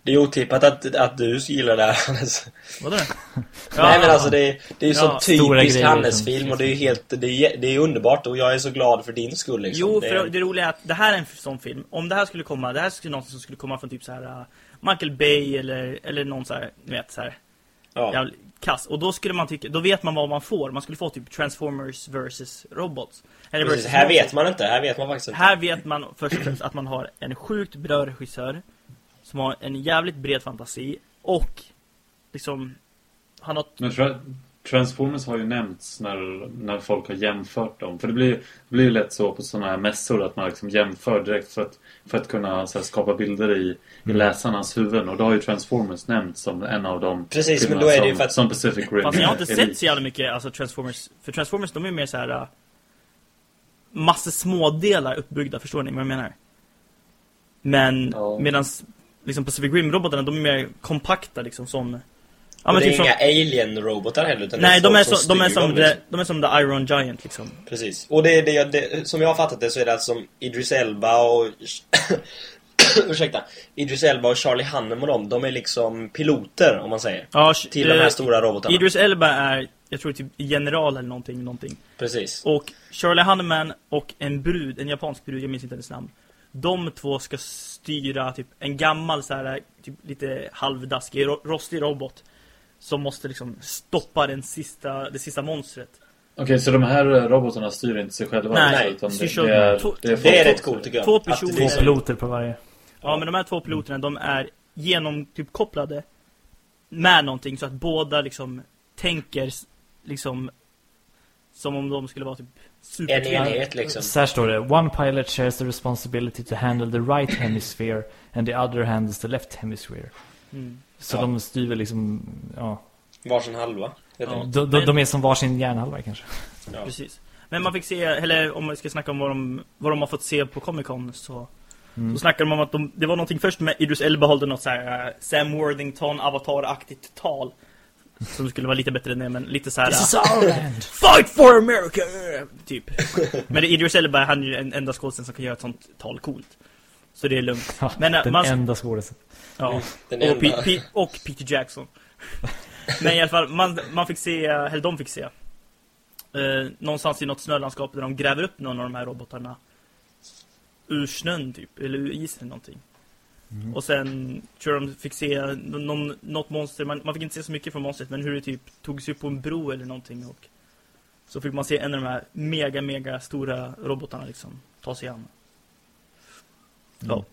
Det är otippat att, att du gillar det här Hannes. Vadå det? Nej men alltså det är, det är ju Ja, så stora typisk grejer Hannes-film och det är ju helt, det är, det är underbart och jag är så glad för din skull liksom. Jo, det, för det roliga är att det här är en sån film. Om det här skulle komma, det här skulle något som skulle komma från typ så här uh, Michael Bay eller, eller någon så här, ni vet så här ja. jävla kass. Och då skulle man tycka, då vet man vad man får. Man skulle få typ Transformers versus robots. Eller Precis, versus här monsters. vet man inte, här vet man faktiskt inte. Här vet man först och främst att man har en sjukt bra regissör som har en jävligt bred fantasi och liksom han har Men tra Transformers har ju nämnts när, när folk har jämfört dem. För det blir, det blir ju lätt så på sådana här mässor att man liksom jämför direkt för att, för att kunna så här, skapa bilder i, i läsarnas huvuden. Och då har ju Transformers nämnts som en av de Precis, men då är det ju som, för att- som Pacific Rim Fast jag har inte är sett så jävla mycket alltså Transformers För Transformers de är mer så här uh, Massor smådelar uppbyggda, förstår ni vad jag menar? Men Ja. medans liksom Pacific Rim-robotarna, de är mer kompakta liksom som Ja men det är typ som inga alien-robotar heller utan Nej, de är, folk så, de, är som the, de är som the Iron Giant liksom Precis. Och det, det, det, som jag har fattat det så är det alltså som Idris Elba och... ursäkta. Idris Elba och Charlie Hunnam och dem, de är liksom piloter om man säger. Ja, Till de här eh, stora robotarna. Idris Elba är, jag tror typ general eller någonting, någonting Precis. Och Charlie Hanneman och en brud, en japansk brud, jag minns inte hennes namn De två ska styra typ en gammal så här, typ lite halvdaskig, ro- rostig robot Som måste liksom stoppa den sista, det sista monstret Okej, så de här robotarna styr inte sig själva? Nej, utan det, det är, två- det är, Det är rätt coolt tycker jag. Två personer. Två piloter på varje. Ja men de här två piloterna, de är genom typ kopplade Med någonting så att båda liksom tänker liksom Som om de skulle vara typ En super enhet liksom. Så här står det. One pilot shares the responsibility to handle the right hemisphere and the other handles the left hemisphere. Mm. Så Ja. de styr väl liksom, ja. Varsin halva. Ja. De, de, de är som varsin hjärnhalva kanske. Ja. Precis. Men man fick se, eller om man ska snacka om vad de, vad de har fått se på Comic Con så, Mm. så snackade de om att de, det var någonting först med Idris Elba hållde något så här äh, Sam Worthington Avatar-aktigt tal. Som skulle vara lite bättre än det, men lite så här. This is äh, our land! Fight for America! Typ. Men Idris Elba, han är ju en enda skådespelare som kan göra ett sånt tal coolt. Så det är lugnt. Ja, Men, äh, den man- enda skådisen. Ja. Den Och, enda. Pe- och Peter Jackson. Men i alla fall, man, man fick se, eller de fick se eh, Någonstans i något snölandskap där de gräver upp någon av de här robotarna Ur snön typ, eller ur isen eller någonting Och sen tror jag de fick se någon, något monster, man, man fick inte se så mycket från monstret Men hur det typ tog sig upp på en bro eller någonting och Så fick man se en av de här mega mega stora robotarna liksom ta sig an Ja.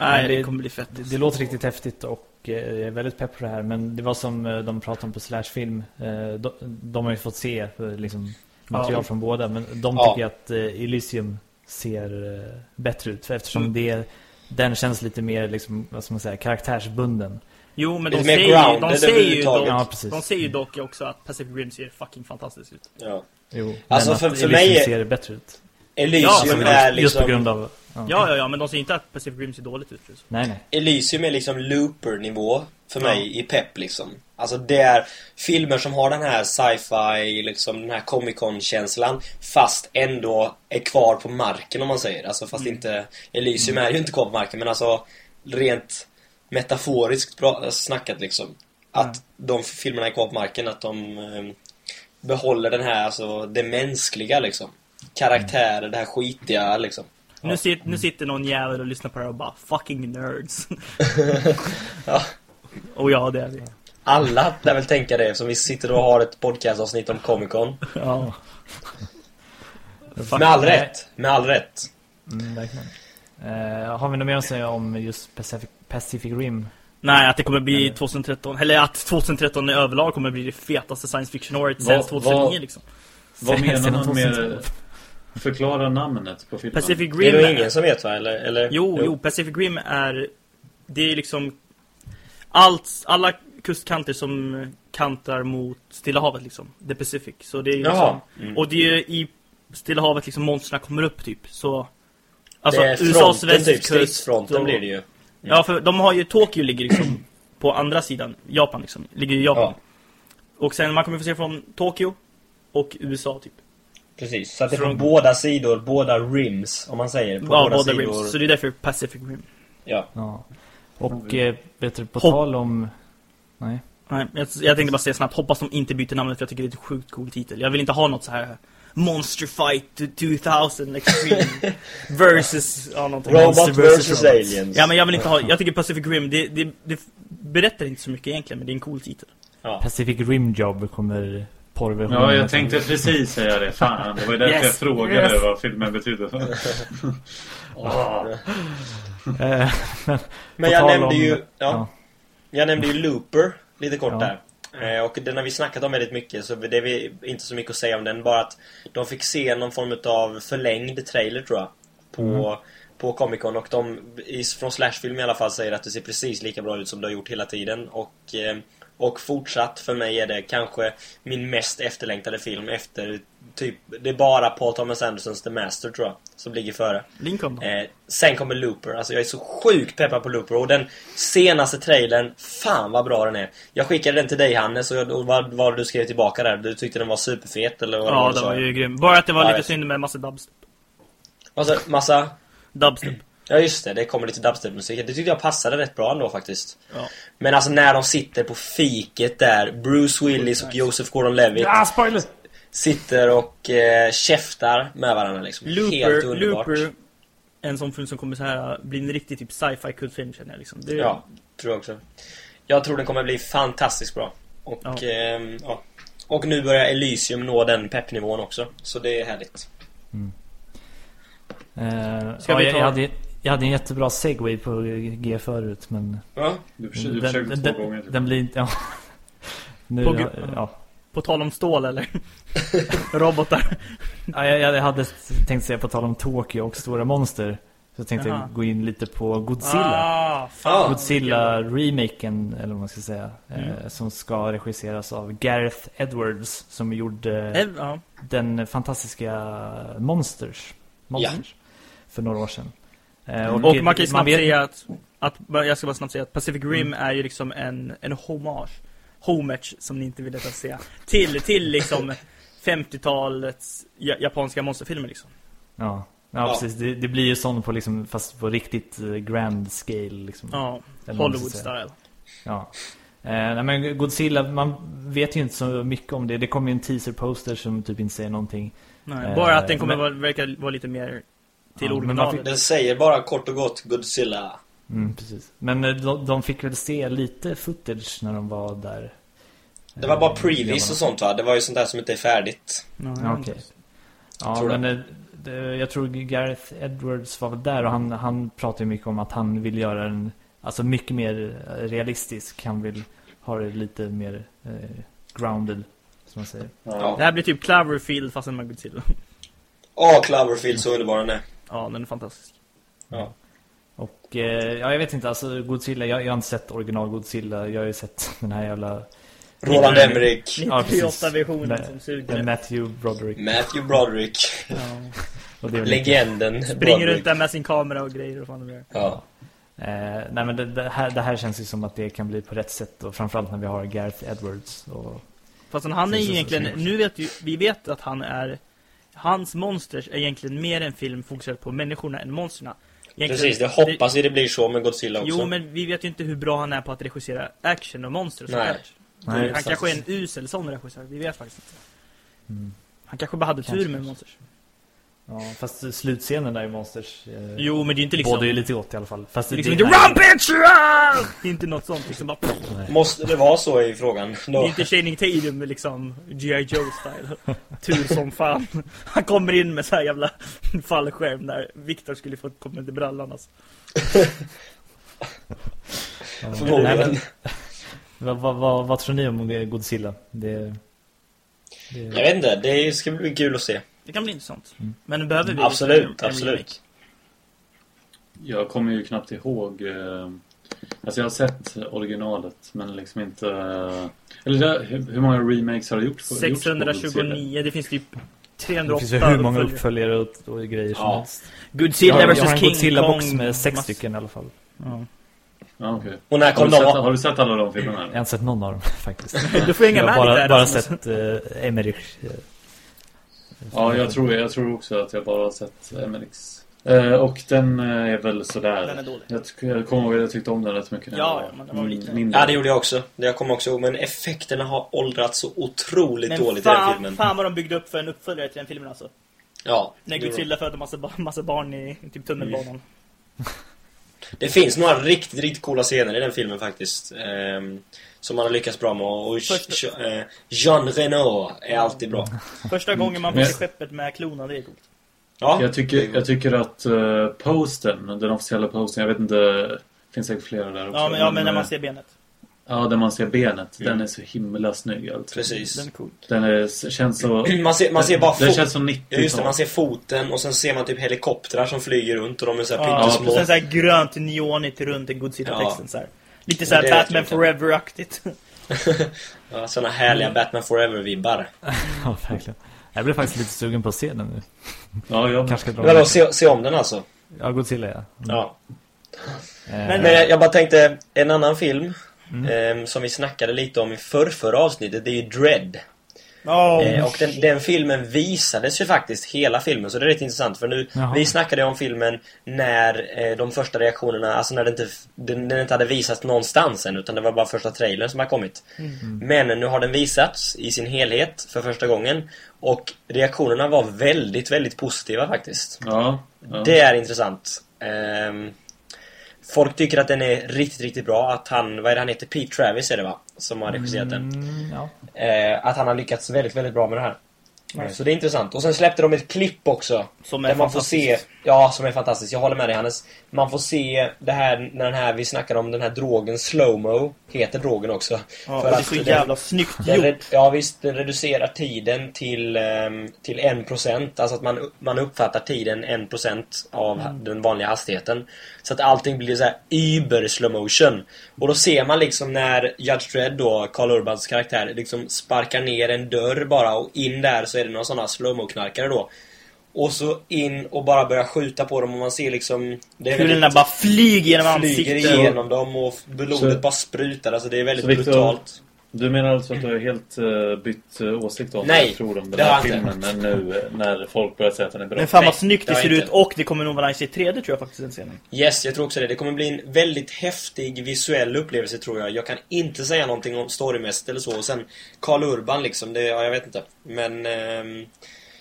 Nej, det- det kommer bli fett Det, det låter riktigt häftigt och eh, jag är väldigt pepp på det här. Men det var som eh, de pratade om på Slashfilm. Eh, de, de har ju fått se liksom, material Ja. från båda. Men de Ja. tycker att eh, Elysium ser eh, bättre ut. För eftersom Mm. det, den känns lite mer liksom, vad ska man säga, karaktärsbunden. Jo, men de säger, ju, de säger ju dock, Ja, de säger ju dock också att Pacific Rim ser fucking fantastiskt ut. Ja. Jo, Alltså, men för- att för Elysium mig är- ser bättre ut. Elysium Ja, är Just på liksom... grund av... Ja. Ja, ja, ja, men de säger inte att Pacific Rim ser dåligt ut. Liksom. Nej, nej. Elysium är liksom looper-nivå för Ja. mig i pepp liksom. Alltså det är filmer som har den här sci-fi, liksom den här Comic Con-känslan fast ändå är kvar på marken om man säger. Alltså fast Mm. inte... Elysium är ju inte kvar på marken men alltså rent metaforiskt bra, snackat liksom. Att de filmerna är kvar på marken, att de eh, behåller den här, alltså det mänskliga liksom. Karaktärer, det här skitiga liksom. Nu, sit, nu sitter någon jävel och lyssnar på det och bara Fucking nerds. Ja. och ja, det är vi. Alla lär väl tänka det som vi sitter och har ett podcastavsnitt om Comic Con. Ja. Med all rätt. Med all rätt. Mm, verkligen. Eh, har vi något mer att säga om just Pacific, Pacific Rim? Nej, att det kommer bli Eller- 2013, eller att 2013 i överlag kommer bli det fetaste science fiction-året sen Vad- 2009 vad- liksom. Vad menar man 2012. med... Förklara namnet på filmen. Pacific Det är Rim nog ingen som vet va? Eller? eller? Jo, jo, Pacific Rim är Det är liksom allt, alla kustkanter som kantar mot Stilla havet liksom The Pacific, så det är ju Jaha. liksom, Mm. Och det är ju i Stilla havet liksom monstren kommer upp typ, så Alltså det är USAs fronten, typ. västkust Stridsfronten och- blir det ju. Ja, för de har ju Tokyo ligger liksom på andra sidan Japan liksom, ligger i Japan Ja, Och sen man kommer få se från Tokyo och USA typ precis. Så att det är på Från- båda sidor, båda rims, om man säger. På Ja, båda, båda sidor. rims, så det är därför Pacific Rim Ja. Ja. Och eh, vet du, på Hopp- tal om... Nej. Nej, jag, jag tänkte bara säga snabbt, hoppas de inte byter namnet för jag tycker det är ett sjukt cool titel. Jag vill inte ha något så här Monster Fight 2000 Extreme versus ja, någonting. Robot versus Robot. aliens. Ja men jag vill inte ha, jag tycker Pacific Rim, det, det, det berättar inte så mycket egentligen men det är en cool titel. ja. Pacific Rim Job kommer porrversionen. Ja, jag tänkte precis säga det. Fan, det var ju därför Yes, jag frågade yes. vad filmen betyder. Ah. Eh, Men På jag nämnde om- ju... Ja, ja. Jag nämnde ju Looper lite kort Ja. där. Eh, och den har vi snackat om väldigt mycket så det är vi inte så mycket att säga om den. Bara att de fick se någon form av förlängd trailer tror jag. På, Mm. på Comic Con och de, från Slashfilm i alla fall, säger att det ser precis lika bra ut som det har gjort hela tiden. Och, eh, och fortsatt, för mig är det kanske min mest efterlängtade film efter typ, det är bara Paul Thomas Andersons The Master tror jag, som ligger före. Lincoln? Eh, sen kommer Looper. Alltså jag är så sjukt peppad på Looper. Och den senaste trailern, fan vad bra den är. Jag skickade den till dig Hannes och, jag, och vad var du skrev tillbaka där? Du tyckte den var superfet eller vad ja, var det den var sa? ju grym. Bara att det var Ja, lite synd med massa dubstep. Alltså massa... Dubstep. Ja just det, det kommer lite dubstep-musik. Det tyckte jag passade rätt bra ändå faktiskt. Ja. Men alltså när de sitter på fiket där, Bruce Willis och Joseph Gordon-Levitt Ja, spoiler! sitter och eh, käftar med varandra liksom. Helt Looper, underbart. Looper, en sån film som kommer så här bli en riktig typ sci-fi kultfilm känner jag liksom. Det, Ja, tror jag också. Jag tror den kommer bli fantastiskt bra. Och, Ja. ehm, ja. och nu börjar Elysium nå den peppnivån också. Så det är härligt. Eh, Ska ja, vi ta- jag, hade, jag hade en jättebra segway på G förut, men... Ja, Du försökte, den, försökte den, två gånger. den, typ. den blir inte... Ja. Nu, På ja, ja. På tal om stål eller? Robotar. Ja, jag, jag hade tänkt säga på tal om Tokyo och stora monster. Så tänkte Jaha. jag gå in lite på Godzilla. Ah, fan. Godzilla-remaken, eller vad man ska säga. Mm. Eh, som ska regisseras av Gareth Edwards. Som gjorde Eh, Ja. den fantastiska Monsters. Monsters För några år sedan. Eh, Och man kan ju snabbt vet- säga att, att, jag ska bara snabbt säga att Pacific Rim är ju liksom en, en homage, homage som ni inte vill att säga, till, till liksom 50-talets ja- japanska monsterfilmer liksom. Ja. Ja, precis. Det, det blir ju sån på liksom, fast på riktigt eh, grand scale liksom. Ja, Hollywood style. Ja. Eh, nej men Godzilla, man vet ju inte så mycket om det. Det kommer ju en teaser poster som typ inte säger någonting. Nej, Eh, bara att den kommer men- verka vara lite mer till Ja, originalet. Den säger bara kort och gott Godzilla. Mm, precis. Men eh, de, de fick väl se lite footage när de var där. Det var bara Eh, previews och sånt va? Det var ju sånt där som inte är färdigt. Ja, Ja, okej. Ja, Tror men det, det, jag tror Gareth Edwards var väl där och han, han pratar ju mycket om att han vill göra en, alltså mycket mer eh, realistisk. Han vill ha det lite mer eh, grounded, som man säger. Ja. Det här blir typ Cloverfield fast med Godzilla. Åh, Cloverfield, så underbar den är. Ja, den är fantastisk. Ja. Och eh, ja, jag vet inte, alltså Godzilla, jag, jag har inte sett original Godzilla. Jag har ju sett den här jävla Roland Emmerich. Ja, precis. 98-versionen Med- som suger. Matthew Broderick. Matthew Broderick. Ja. Och det Legenden Springer Broderick. runt där med sin kamera och grejer och fan det är. Ja. Eh, nej men det, det, här, det här känns ju som att det kan bli på rätt sätt och framförallt när vi har Gareth Edwards och Fast han är egentligen, nu vet ju, vi vet att han är Hans monsters är egentligen mer en film fokuserad på människorna än monsterna Egentligen- Precis, det hoppas vi det blir så med Godzilla också. Jo men vi vet ju inte hur bra han är på att regissera action och monster och Nej. Nej, Han exakt. kanske är en usel sån regissör, vi vet faktiskt inte Mm. Han kanske bara hade Kanske, tur med monsters Ja, fast slutscenen där i Monsters eh, Jo men det är inte liksom Båda ju lite åt i alla fall. Fast Det är det, liksom inte Run är inte något sånt liksom bara. Måste det vara så i frågan? Det är inte Channing Tatum med liksom G.I. Joe-style. Tur som fan. Han kommer in med så här jävla fallskärm där Viktor skulle få komma till brallan alltså. Nej, men, vad, vad, vad, vad tror ni om det Godzilla? Det, det, Jag vet inte, det ska bli kul att se. Det kan bli intressant. Mm. Men behöver vi Absolut, en- en absolut. remake? Jag kommer ju knappt ihåg... Eh, alltså jag har sett originalet men liksom inte... Eh, eller det, hur, hur många remakes har det gjort? gjorts på Godzilla? 629, det finns typ det 308 finns ju hur många uppföljare. och, och grejer som Ja. helst. Godzilla jag, har- vs jag har en King Godzilla-box Kong. med sex Mass- stycken i alla fall. Ja. Ja, okej. Och när Har, kom du sett, har du sett alla de filmerna? Jag har inte sett någon av dem faktiskt. Du får hänga jag med har bara, Rasmus. sett eh, Emmerich. Eh, Ja, jag tror, jag tror också att jag bara har sett Emmerichs. Eh, och den eh, är väl sådär. Den är dålig. Jag, jag kommer ihåg att jag tyckte om den rätt mycket Ja, ja, men den var lite- mindre. Ja, det gjorde jag också. Det jag kommer också ihåg. Men effekterna har åldrats så otroligt Men dåligt i den fan, filmen. fan vad de byggde upp för en uppföljare till den filmen alltså. Ja. När. Godzilla födde massa, massa barn i typ tunnelbanan. Det finns några riktigt, riktigt coola scener i den filmen faktiskt. ehm, som man har lyckats bra med. Och Först- eh, Jean Reno är alltid bra. Första gången man se skeppet med klonade, det är coolt. Ja, Jag tycker, jag tycker att uh, posten, den officiella posten, jag vet inte, det finns säkert flera där också. Ja men, ja, men när man eh, ser benet. Ja, där man ser benet. Den Mm. är så himla snygg alltså. precis. Den är cool. Den är, känns så... Man ser, man ser bara Den fot- känns som 90 Ja, just det, man ser foten och sen ser man typ helikoptrar som flyger runt och de är så här Ja, pyttesmå. och sen såhär grönt neonigt runt en Godzilla-texten Ja. så här. Lite såhär vet Batman. Forever-aktigt. Ja, såna härliga Batman Forever-vibbar. ja, verkligen. Jag blev faktiskt lite sugen på att se den nu. Ja, jag, Kanske ska dra Vadå, se, se om den alltså? Ja, Godzilla ja. Mm. Ja. Eh, Men- Men jag bara tänkte, en annan film Mm. ehm, som vi snackade lite om i förrförra avsnittet, det är ju Dread. Oh. Eh, och den, den filmen visades ju faktiskt hela filmen, så det är rätt intressant för nu, Jaha. vi snackade om filmen när eh, de första reaktionerna, alltså när den inte, den, den inte hade visats någonstans än, utan det var bara första trailern som har kommit. Men nu har den visats i sin helhet för första gången, och reaktionerna var väldigt, väldigt positiva faktiskt. ja, ja. Det är intressant. Ehm, folk tycker att den är riktigt, riktigt bra. Att han, vad är det han heter? Pete Travis är det va? Som har regisserat den. Mm, ja. Eh, att han har lyckats väldigt, väldigt bra med det här. Eh, Så det är intressant. Och sen släppte de ett klipp också. Som är där man får se, ja som är fantastiskt. Jag håller med dig Hannes. Man får se det här, när den här, vi snackar om den här drogen slowmo. Heter drogen också. Ja, För det är så den- jävla snyggt den, gjort. ja visst, den reducerar tiden till, ehm, till 1%. Alltså att man, man uppfattar tiden 1% av Mm. den vanliga hastigheten. Så att allting blir så här über slow motion. Och då ser man liksom när Judge Dredd då, Carl Urbans karaktär, liksom sparkar ner en dörr bara och in där så är det några sådana slowmo knarkare då. Och så in och bara börja skjuta på dem och man ser liksom... Det är Kulorna väldigt- bara flyger genom flyger ansiktet. igenom dem och blodet Så- bara sprutar. Alltså det är väldigt Victor- brutalt. Du menar alltså att du har helt uh, bytt uh, åsikt om Nej, jag tror om den här filmen men nu uh, när folk börjar säga att den är bra? Men fan vad snyggt det det ser ut inte. och det kommer nog vara nice i 3D tror jag faktiskt den scenen. Yes, jag tror också det. Det kommer bli en väldigt häftig visuell upplevelse tror jag. Jag kan inte säga någonting om storymässigt eller så. Och sen Karl Urban liksom, det, ja, jag vet inte. Men... ehm,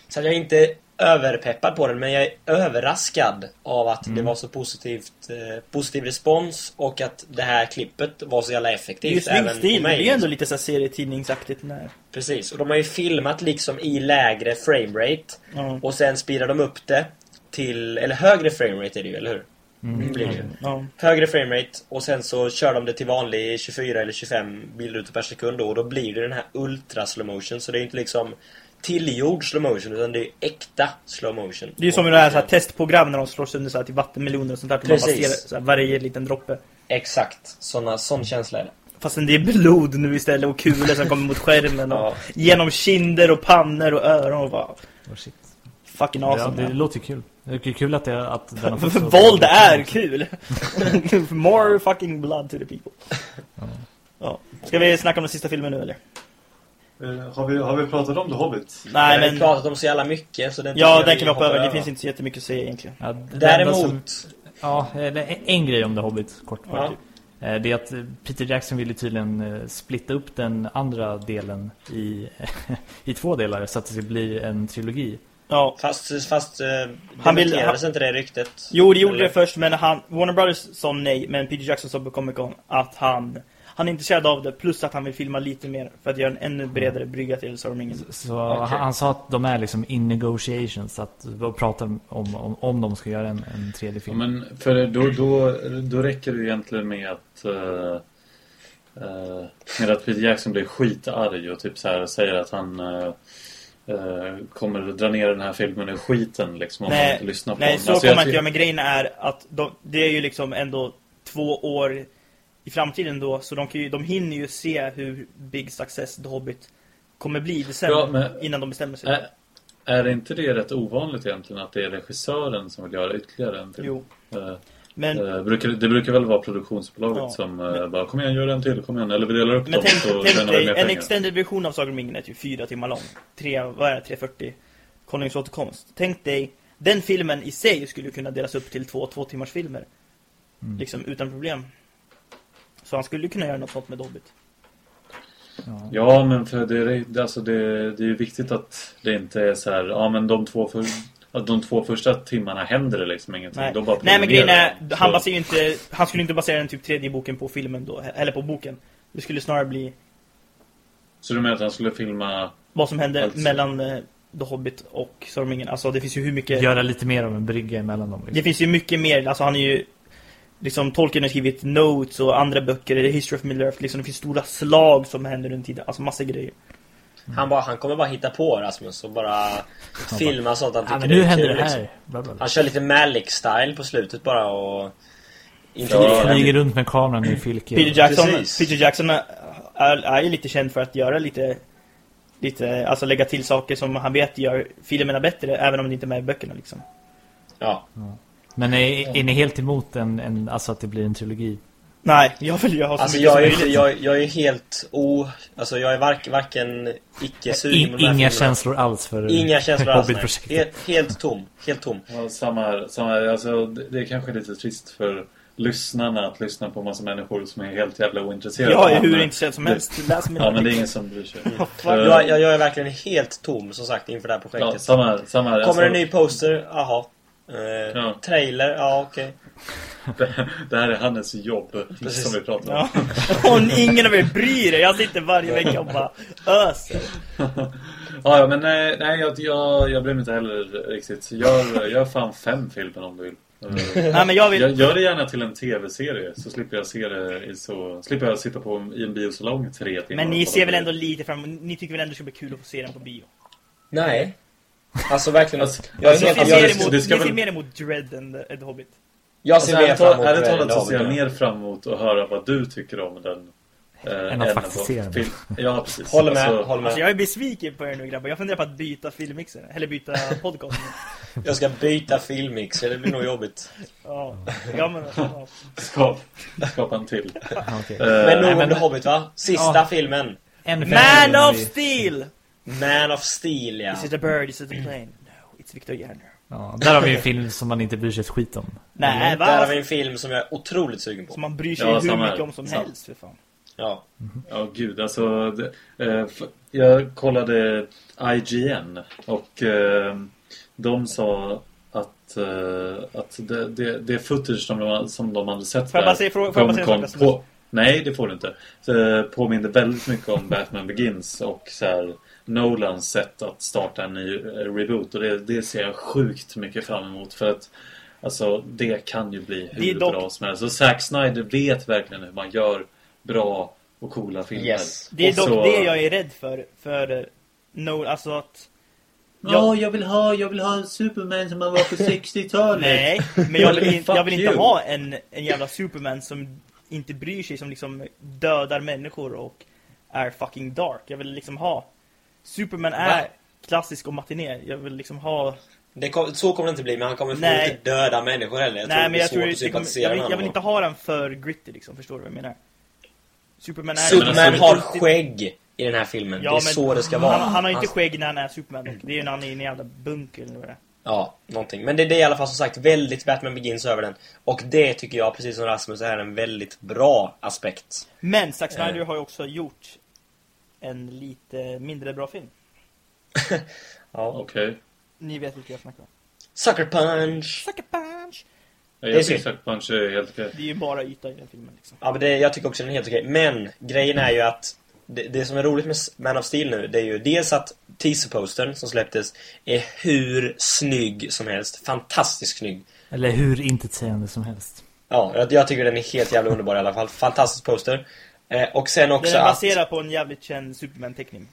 så att jag är inte överpeppad på den, men jag är överraskad av att Mm. det var så positivt, eh, positiv respons och att det här klippet var så jävla effektivt. ju snygg även stil, mig. det är ändå liksom. lite så serietidningsaktigt när... Precis, och de har ju filmat liksom i lägre framerate. Ja. Och sen speedar de upp det till, eller högre framerate är det ju, eller hur? Mm. Blir det ju. Ja. Högre framerate och sen så kör de det till vanlig 24 eller 25 bilder per sekund då, och då blir det den här ultra slow motion så det är inte liksom tillgjord slow motion utan det är äkta slow motion. Det är ju som i det här, så här testprogram när de slår sönder så här till vattenmeloner och sånt där. att Man bara Precis. ser så här, varje liten droppe. Exakt, såna, sån känsla är det. Fastän det är blod nu istället och kulor som kommer mot skärmen och Ja. genom kinder och pannor och öron och bara Oh, shit. fucking Ja, awesome. det låter kul. Det är kul att, det, att den har våld är kul! More fucking blood to the people. Ja. Ska vi snacka om den sista filmen nu eller? Eh, har, vi, har vi pratat om The Hobbit? Nej, Nej vi har men... pratat om så jävla mycket så tycker Ja, den kan vi hoppa över. Det finns inte så jättemycket att säga egentligen. Ja, det enda som- Däremot, Ja, eller en grej om The Hobbit, kort. Ja. typ. Eh, Det är att eh, Peter Jackson ville tydligen eh, splitta upp den andra delen i, i två delar så att det ska bli en trilogi. Ja. fast, fast eh, Han vill- dementerades inte det ryktet? Jo, det gjorde Eller? det först, men han, Warner Brothers sa nej, men Peter Jackson sa på Comic Con att han, han är intresserad av det, plus att han vill filma lite mer för att göra en ännu bredare brygga till Sagan Så Okej. han, han sa att de är liksom in negotiations, att de pratar om, om, om de ska göra en, en tredje Ja, film. men för då, då, då räcker det egentligen med att eh, eh, med att Peter Jackson blir skitarg och typ så här säger att han eh, kommer att dra ner den här filmen i skiten liksom om man Nej, inte lyssnar på nej honom. så Alltså, kommer jag man inte göra, men grejen är att de, det är ju liksom ändå två år i framtiden då, så de, kan ju, de hinner ju se hur big success The Hobbit kommer bli december, Ja, men- innan de bestämmer sig. Är, är det inte det rätt ovanligt egentligen att det är regissören som vill göra ytterligare en film? Jo, Eh, men... eh, brukar, det brukar väl vara produktionsbolaget Ja, som eh, bara kom igen, gör en till, kom igen. Eller vi delar upp Men dem tänk, så tänk dig, mer en pengar. extended version av Sagan om ringen är typ fyra timmar lång. Tre, vad är det, 340 Konungens återkomst. Tänk dig, den filmen i sig skulle kunna delas upp till två två timmars filmer. Mm. Liksom utan problem. Så han skulle kunna göra något sånt med Dobbit. Ja. Ja, men för det, det, alltså det, det är ju viktigt att det inte är så här, ja men de två, för, att de två första timmarna händer det liksom ingenting. Nej, De bara Nej men grejen är, han baserar ju inte, han skulle inte basera den typ tredje boken på filmen då, eller på boken. Det skulle snarare bli Så du menar att han skulle filma... vad som hände Alltså. mellan eh, The Hobbit och ringen. Alltså det finns ju hur mycket... Göra lite mer av en brygga emellan dem. Det Liksom. finns ju mycket mer, alltså han är ju Liksom Tolkien har skrivit notes och andra böcker, The History of Middle Earth, liksom det finns stora slag som händer under tiden, alltså massa grejer. Han, bara, han kommer bara hitta på Rasmus och bara filma sånt han tycker Ja, men det nu är händer kul, det liksom. här. Bla, bla, bla. Han kör lite Malik-style på slutet bara och... Integrerar. flyger runt med kameran i fylke. Peter Jackson, Precis. Peter Jackson är, är, är ju lite känd för att göra lite Lite, alltså lägga till saker som han vet gör filmerna bättre, även om det inte är med i böckerna liksom. Ja. Men är, är ni helt emot en, en, alltså att det blir en trilogi? Nej, jag vill ju ha så Alltså mycket jag är, som möjligt. jag, jag är helt o... Alltså jag är vark, varken icke sugen In, inga filmerna. känslor alls för Inga känslor alls. nej. Helt, helt tom. Helt tom. Ja, samma här. Samma här. Alltså, det, det är kanske lite trist för lyssnarna att lyssna på massa människor som är helt jävla ointresserade. Jag är hur intresserad som helst. Läs mina Ja, men det är ingen som bryr sig. Jag, jag, jag är verkligen helt tom som sagt inför det här ja, projektet. samma här. Samma här. Kommer en Alltså, ny poster? Jaha. Eh, Ja. Trailer? Ja okej. Det här är Hannes jobb Precis. som vi pratar om. Ja. Och ingen av er bryr er. Jag sitter varje vecka och bara öser. Ja, ja, men nej, nej jag, jag, jag bryr mig inte heller riktigt. Gör, gör fan fem filmer om du vill. Eh, Nej men jag vill... Jag gör det gärna till en tv-serie så slipper jag se det i så... Slipper jag sitta på i en biosalong tre timmar. Men ni ser väl det. ändå lite fram Ni tycker väl ändå det ska bli kul att få se den på bio? Nej. Alltså verkligen. Alltså, jag, alltså, helt, ser, jag, mer det- emot, det ska ni ser väl- mer emot Dread än The, Hobbit? jag Alltså, ser mer ärligt fram emot ärligt Red talat så ser jag ja. mer fram emot att höra vad du tycker om den eh, Än att faktiskt se den. film. Ja, precis. Håller med, Alltså, håller med. Alltså jag är besviken på er nu grabbar. Jag funderar på att byta filmmixer. Eller byta podcast. Jag ska byta filmmix, det blir nog jobbigt. ja. ja men ja. skap, skapa en till. Okej. Eh, Men nog om The Hobbit va? Sista Ja. filmen. En film Man of Steel! Man of Steel ja. Is it a bird? Is it a plane? No, it's Victor Järner. Ja, där har vi en film som man inte bryr sig ett skit om. Nej, Där har va? vi en film som jag är otroligt sugen på. Som man bryr sig Ja, hur mycket om som Sant. helst för fan. Ja. Ja, gud. Alltså, eh, jag kollade IGN och eh, de sa att, eh, att det, det, det footage som de, som de hade sett Får jag bara säga- får- får jag bara säga en sak, på, Nej, det får du inte. Så, påminner väldigt mycket om Batman Begins och så här, Nolans sätt att starta en ny eh, reboot. Och det, det ser jag sjukt mycket fram emot. För att alltså, det kan ju bli hur dock- bra som helst. Och Zack Snyder vet verkligen hur man gör bra och coola filmer. Yes. Det är dock så- det jag är rädd för. För eh, no, alltså att... Ja, jag vill ha, jag vill ha en Superman som man var på 60-talet. Nej, men jag vill, in, jag vill inte ha en, en jävla Superman som inte bryr sig, som liksom dödar människor och är fucking dark. Jag vill liksom ha... Superman är Va? klassisk och matiné. Jag vill liksom ha... Det kom, så kommer det inte bli, men han kommer få Nej. inte döda människor heller. Jag tror Nej, det men blir jag svårt tror att det sympatisera jag, vill, jag vill inte ha den för gritty liksom, förstår du vad jag menar? Superman är... Superman alltså, har ulti- skägg i den här filmen. Ja, det är men så det ska vara. Han, han har inte Han- skägg när han är Superman dock. Det är ju när han är i en jävla bunker eller vad det är. Ja, någonting. Men det, det är i alla fall som sagt väldigt Batman Begins över den. Och det tycker jag, precis som Rasmus, är en väldigt bra aspekt. Men Zack Snyder Eh. har ju också gjort en lite mindre bra film. Ja. Okej. Ni vet vilka jag snackar om. Sucker Punch! Sucker punch! är Jag tycker Sucker Punch är helt okej. Det är ju bara yta i den filmen liksom. Ja, men det, jag tycker också den är helt okej. Men grejen är ju att det, det som är roligt med Man of Steel nu, det är ju dels att teaserpostern som släpptes är hur snygg som helst. Fantastiskt snygg. Eller hur intetsägande som helst. Ja, jag, jag tycker den är helt jävla underbar i alla fall. Fantastisk poster. Eh, och sen också Den är att... baserad på en jävligt känd Superman-teckning.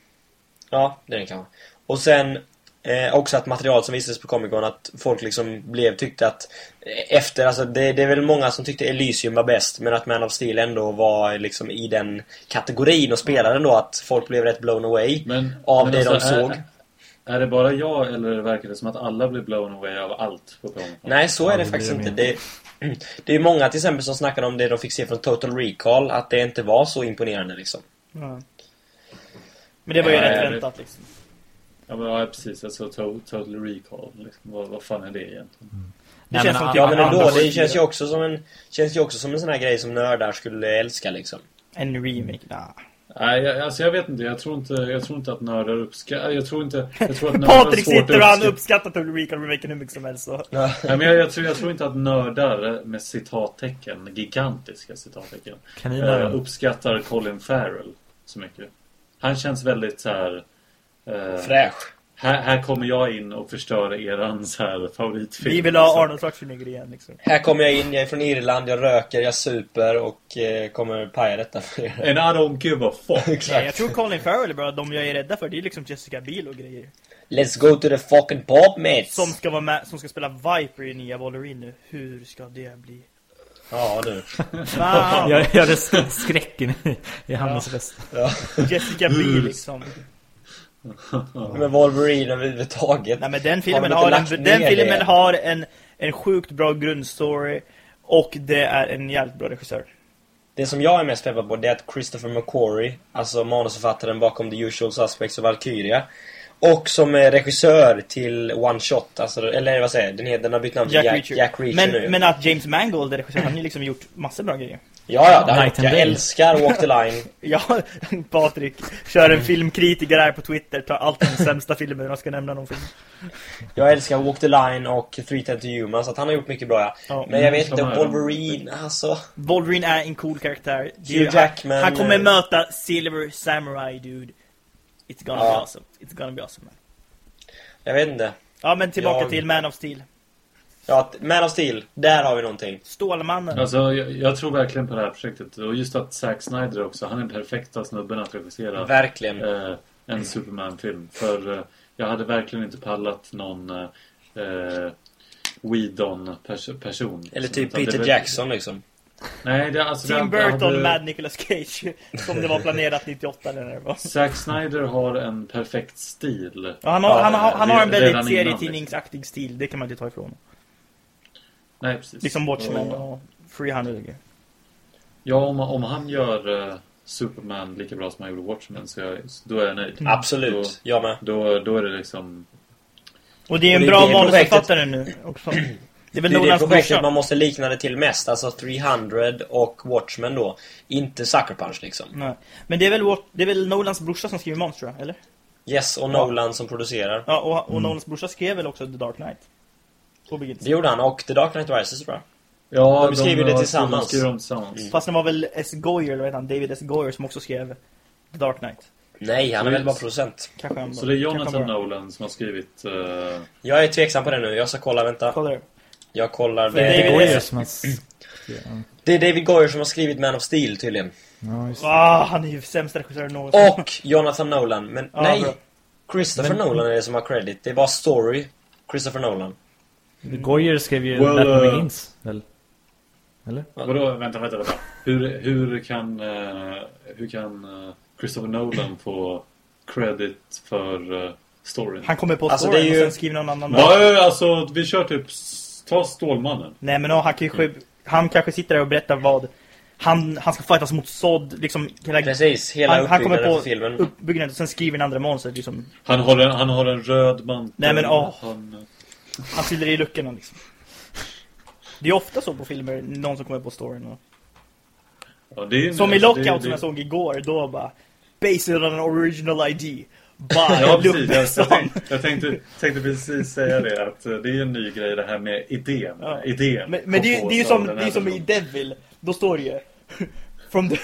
Ja, det är den kanske. Och sen eh, också att material som visades på Comic Con att folk liksom blev tyckte att eh, efter, alltså det, det är väl många som tyckte Elysium var bäst men att Man of Steel ändå var liksom i den kategorin och spelade ändå att folk blev rätt blown away Men, av men det de alltså, såg. Är, är det bara jag eller verkar det som att alla blir blown away av allt på Comic? Nej, så Ja, är det det faktiskt inte. det Det, det är många till exempel som snackar om det de fick se från Total Recall att det inte var så imponerande liksom. Ja. Men det var ju Nej, rätt det- väntat liksom. Ja, men, ja precis. Alltså to, Total Recall. Liksom. Vad, vad fan är det egentligen? Det känns som a- typ Ja men ändå, det känns ju också som en Känns ju också som en sån här grej som nördar skulle älska liksom. En remake, nah. Nej, jag, alltså jag vet inte. Jag tror inte, jag tror inte att nördar uppskattar... Jag tror inte... Jag tror att Patrik sitter och han uppskatta- uppskattar Total Recall remaken hur mycket som helst så. Nej, men jag, jag, tror, jag tror inte att nördar med citattecken, gigantiska citattecken, eh, uppskattar Colin Farrell så mycket. Han känns väldigt så här. eh, Fräsch. Här, här kommer jag in och förstör eran så här favoritfilm. Vi vill ha liksom. Arnold Schwarzenegger igen liksom. Här kommer jag in, jag är från Irland, jag röker, jag super och eh, kommer paja detta för er. And I don't give a fuck. Nej, jag tror Colin Farrell är bra. De jag är rädda för det är liksom Jessica Biel och grejer. Let's go to the fucking pub mates! Som ska vara med, som ska spela Viper i nya Wolverine nu. Hur ska det bli? Ja du. Jag det sk- skräcken i, i Hannes röst. Jessica Biel liksom. Med Wolverine överhuvudtaget. Nej men den Har filmen har, inte en, den filmen det? har en, en sjukt bra grundstory. Och det är en jävligt bra regissör. Det som jag är mest peppad på det är att Christopher McQuarrie, alltså manusförfattaren bakom The Usual Suspects och Valkyria, och som är regissör till One Shot, alltså, eller vad säger jag, den, den har bytt namn till Jack, Jack, Reacher. Jack Reacher nu. men, men att James Mangold är regissör, han har ju liksom gjort massor bra grejer. Ja, ja, det har jag Night gjort. and Jag Day. älskar Walk the Line. Ja, Patrik kör en filmkritiker här på Twitter, tar alltid den sämsta filmen och ska nämna någon film. Jag älskar Walk the Line och 310 to Human, så att han har gjort mycket bra ja. Ja. Men jag vet inte, Samma här. Wolverine, alltså... Wolverine är en cool karaktär. Hugh Jackman, Han kommer eh, möta Silver Samurai dude. It's gonna Ja. be awesome. It's gonna be awesome man. Jag vet inte. Ja men tillbaka Jag- till Man of Steel. Ja, Man of Steel, där har vi någonting. Stålmannen. Alltså, jag, jag tror verkligen på det här projektet. Och just att Zack Snyder också, han är den perfekta snubben att regissera Verkligen. eh, en Superman-film. För eh, jag hade verkligen inte pallat någon eh, Whedon-person. Eller typ Peter Jackson liksom. Nej, det, alltså, Tim det, Burton hade- med Nicolas Cage. Som det var planerat 98 eller när det var. Zack Snyder har en perfekt stil. Ja, han, har, Ja, han, har, han har en väldigt innan, serietidningsaktig stil. Det kan man inte ta ifrån. Nej, precis. Liksom Watchmen Och- och 300 och grejer. Ja, om, om han gör eh, Superman lika bra som han gjorde Watchmen så jag, då är jag nöjd. Mm. Absolut, jag med. Då, då är det liksom... Och det är en det- bra manusförfattare nu också. Det är väl Det är det Nolans projektet brorsa. man måste likna det till mest. Alltså 300 och Watchmen då. Inte Sucker Punch liksom. Nej. Men det är, väl, det är väl Nolans brorsa som skriver Monster, eller? Yes, och Nolan som producerar. Ja, och, och Nolans brorsa skrev väl också The Dark Knight? På Begins. Det gjorde han. Och The Dark Knight Rises tror jag. Ja, De skriver det har- tillsammans. De tillsammans. Mm. Fast det var väl S. Goyer, eller vad heter han? David S. Goyer som också skrev The Dark Knight. Nej, han är väl bara producent. Kanske Så det är Jonathan Nolan som har skrivit... eh, Jag är tveksam på det nu. Jag ska kolla, vänta. Kolla det. Jag kollar. Det, David Det går ju S- som. Ja, det är David Goyer som har skrivit Man of Steel tydligen. ja, just det. Ah, han är ju sämsta regissören någonsin. Och Jonathan Nolan. Men Ja, nej! bra. Christopher Men- Nolan är det som har credit. Det är bara story. Christopher Nolan. Goyer skrev ju Well, Batman uh, Begins, väl? Eller? Vadå? Vänta, vänta, vänta. Hur, hur kan, eh, hur kan eh, Christopher Nolan få credit för uh, storyn? Han kommer på Alltså, storyn det är ju- och sen skriver någon annan. Va, alltså, vi kör typ... Ta Stålmannen. Nej men no, han kanske, han kanske sitter där och berättar vad han, han ska fightas mot sådd, liksom hela Precis, hela han, han kommer på filmen. uppbyggnaden och sen skriver den andra monster liksom. Han har en, han har en röd mantel. Nej, men, åh. Han, Han fyller i luckorna liksom. Det är ofta så på filmer, någon som kommer på storyn. Och... ja, det är, Som i alltså, Lockout det- som det- jag såg igår, då bara Based on an original ID By Ja, precis. Jag, jag, tänkte, jag tänkte, tänkte precis säga det, att eh, det är en ny grej det här med idén. Ja. idén Men, men det, är det är ju som, det är som i. Devil, då står det ju From the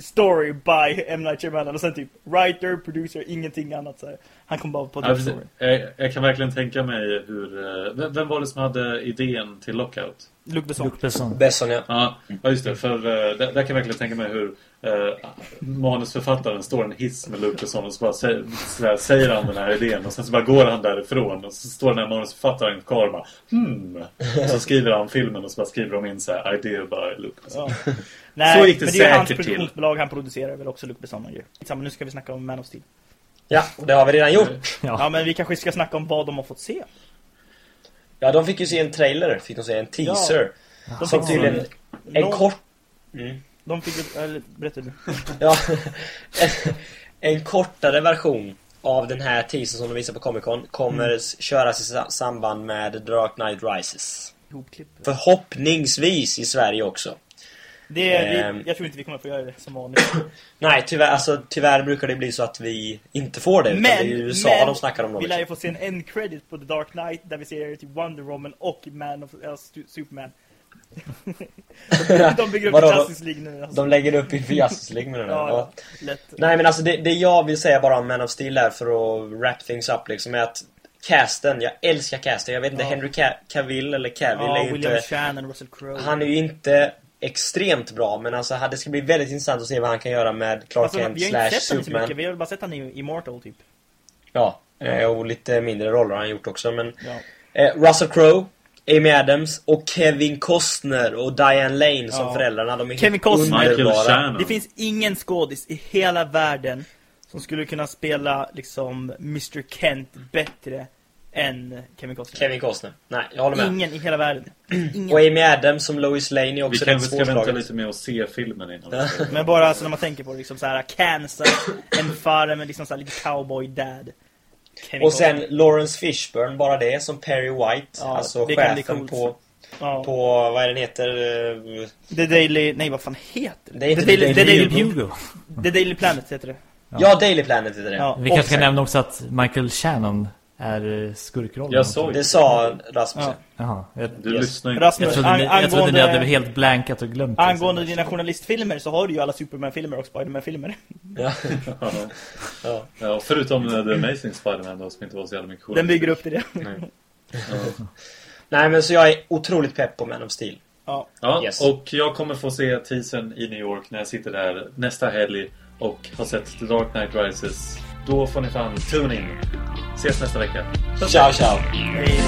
story by M. Night Shyamalan och sen typ writer, producer, ingenting annat så här. Han kom bara på Ja, jag, jag kan verkligen tänka mig hur... eh, Vem, vem var det som hade idén till Lockout? Luke Besson. Luke Besson. Besson ja. Ja, ja just det. För uh, där, där kan jag verkligen tänka mig hur uh, manusförfattaren står en hiss med Lucasson och så bara säger, så där, säger han den här idén och sen så bara går han därifrån och så står den här manusförfattaren kvar och bara hmm. Och så skriver han filmen och så bara skriver de in så här idea by Lucasson. Ja. Nej, Så gick det men det är ju hans produktionsbolag, han producerar väl också Luke Besson och ju. Nu ska vi snacka om Man of Steel. Ja, det har vi redan gjort. Ja. Ja. men vi kanske ska snacka om vad de har fått se. Ja, de fick ju se en trailer. Fick de se en teaser. De Som tydligen... En någon- kort... Mm. De fick, eller berätta du. Ja, en, en kortare version av den här teasern som de visar på Comic Con kommer Mm. köras i sa- samband med Dark Knight Rises. Förhoppningsvis i Sverige också. Det, Ehm. vi, jag tror inte vi kommer få göra det som vanligt. Nej, tyvärr, alltså, tyvärr brukar det bli så att vi inte får det. utan det är i USA men de snackar om vi lär ju liksom. få se en end credit på The Dark Knight där vi ser till Wonder Woman och Man of äh, Superman. de bygger upp Vadå, Justice League nu. Alltså. De lägger upp inför Justice League med den här. ja, Ja. lätt. Nej men alltså det, det jag vill säga bara om Man of Steel är för att wrap things up liksom är att casten, jag älskar casten. Jag vet inte, Ja. Henry Ca- Cavill eller Cavill Ja, är ju William inte... Shannon, Russell Crowe. Han är ju inte extremt bra men alltså det ska bli väldigt intressant att se vad han kan göra med Clark alltså, Kent vi har slash Superman. mycket, vi har bara sett honom i Immortal typ. Ja, eh, och lite mindre roller har han gjort också men... Ja. Eh, Russell Crowe, Amy Adams och Kevin Costner och Diane Lane som Ja. föräldrarna. De är Kevin Costner. Underbara. Det finns ingen skådis i hela världen som skulle kunna spela liksom Mr. Kent bättre än Kevin Costner. Kevin Costner. Nej, jag håller med. Ingen i hela världen. Ingen. Och Amy Adams som Lois Lane är Vi också kan rätt vi ska vänta lite med att se filmen innan. vi. Men bara alltså när man tänker på det, liksom så här Kansas, en far med liksom så här lite cowboy dad. Kevin Och sen Costner. Lawrence Fishburne, bara det, som Perry White. Ja, alltså det kan bli chefen på, ja. på, vad är den heter? The Daily, nej vad fan heter Det är inte The The Daily, The Daily Daily, Bugle. The Daily Planet heter det. Ja, Daily Planet heter det. Ja. Vi och kanske kan sen- nämna också att Michael Shannon är eh, skurkrollen. Jag såg Det sa Rasmus. Ja. Jaha. Jag, Du Yes. lyssnar inte. Rasmus, jag trodde, ni, jag trodde ni hade helt blankat och glömt. Angående dina journalistfilmer så har du ju alla Superman-filmer och Spiderman-filmer. Ja. Ja. Ja. Ja, förutom eh, The Amazing Spider-Man då, som inte var så jävla mycket cool. Den bygger upp till det. Nej, men så jag är otroligt pepp på Man of Steel. Ja. Ja, Yes. och jag kommer få se teasern i New York när jag sitter där nästa helg och har sett The Dark Knight Rises. Då får ni fan tune in. Ses nästa vecka. Ciao, ciao. Hej.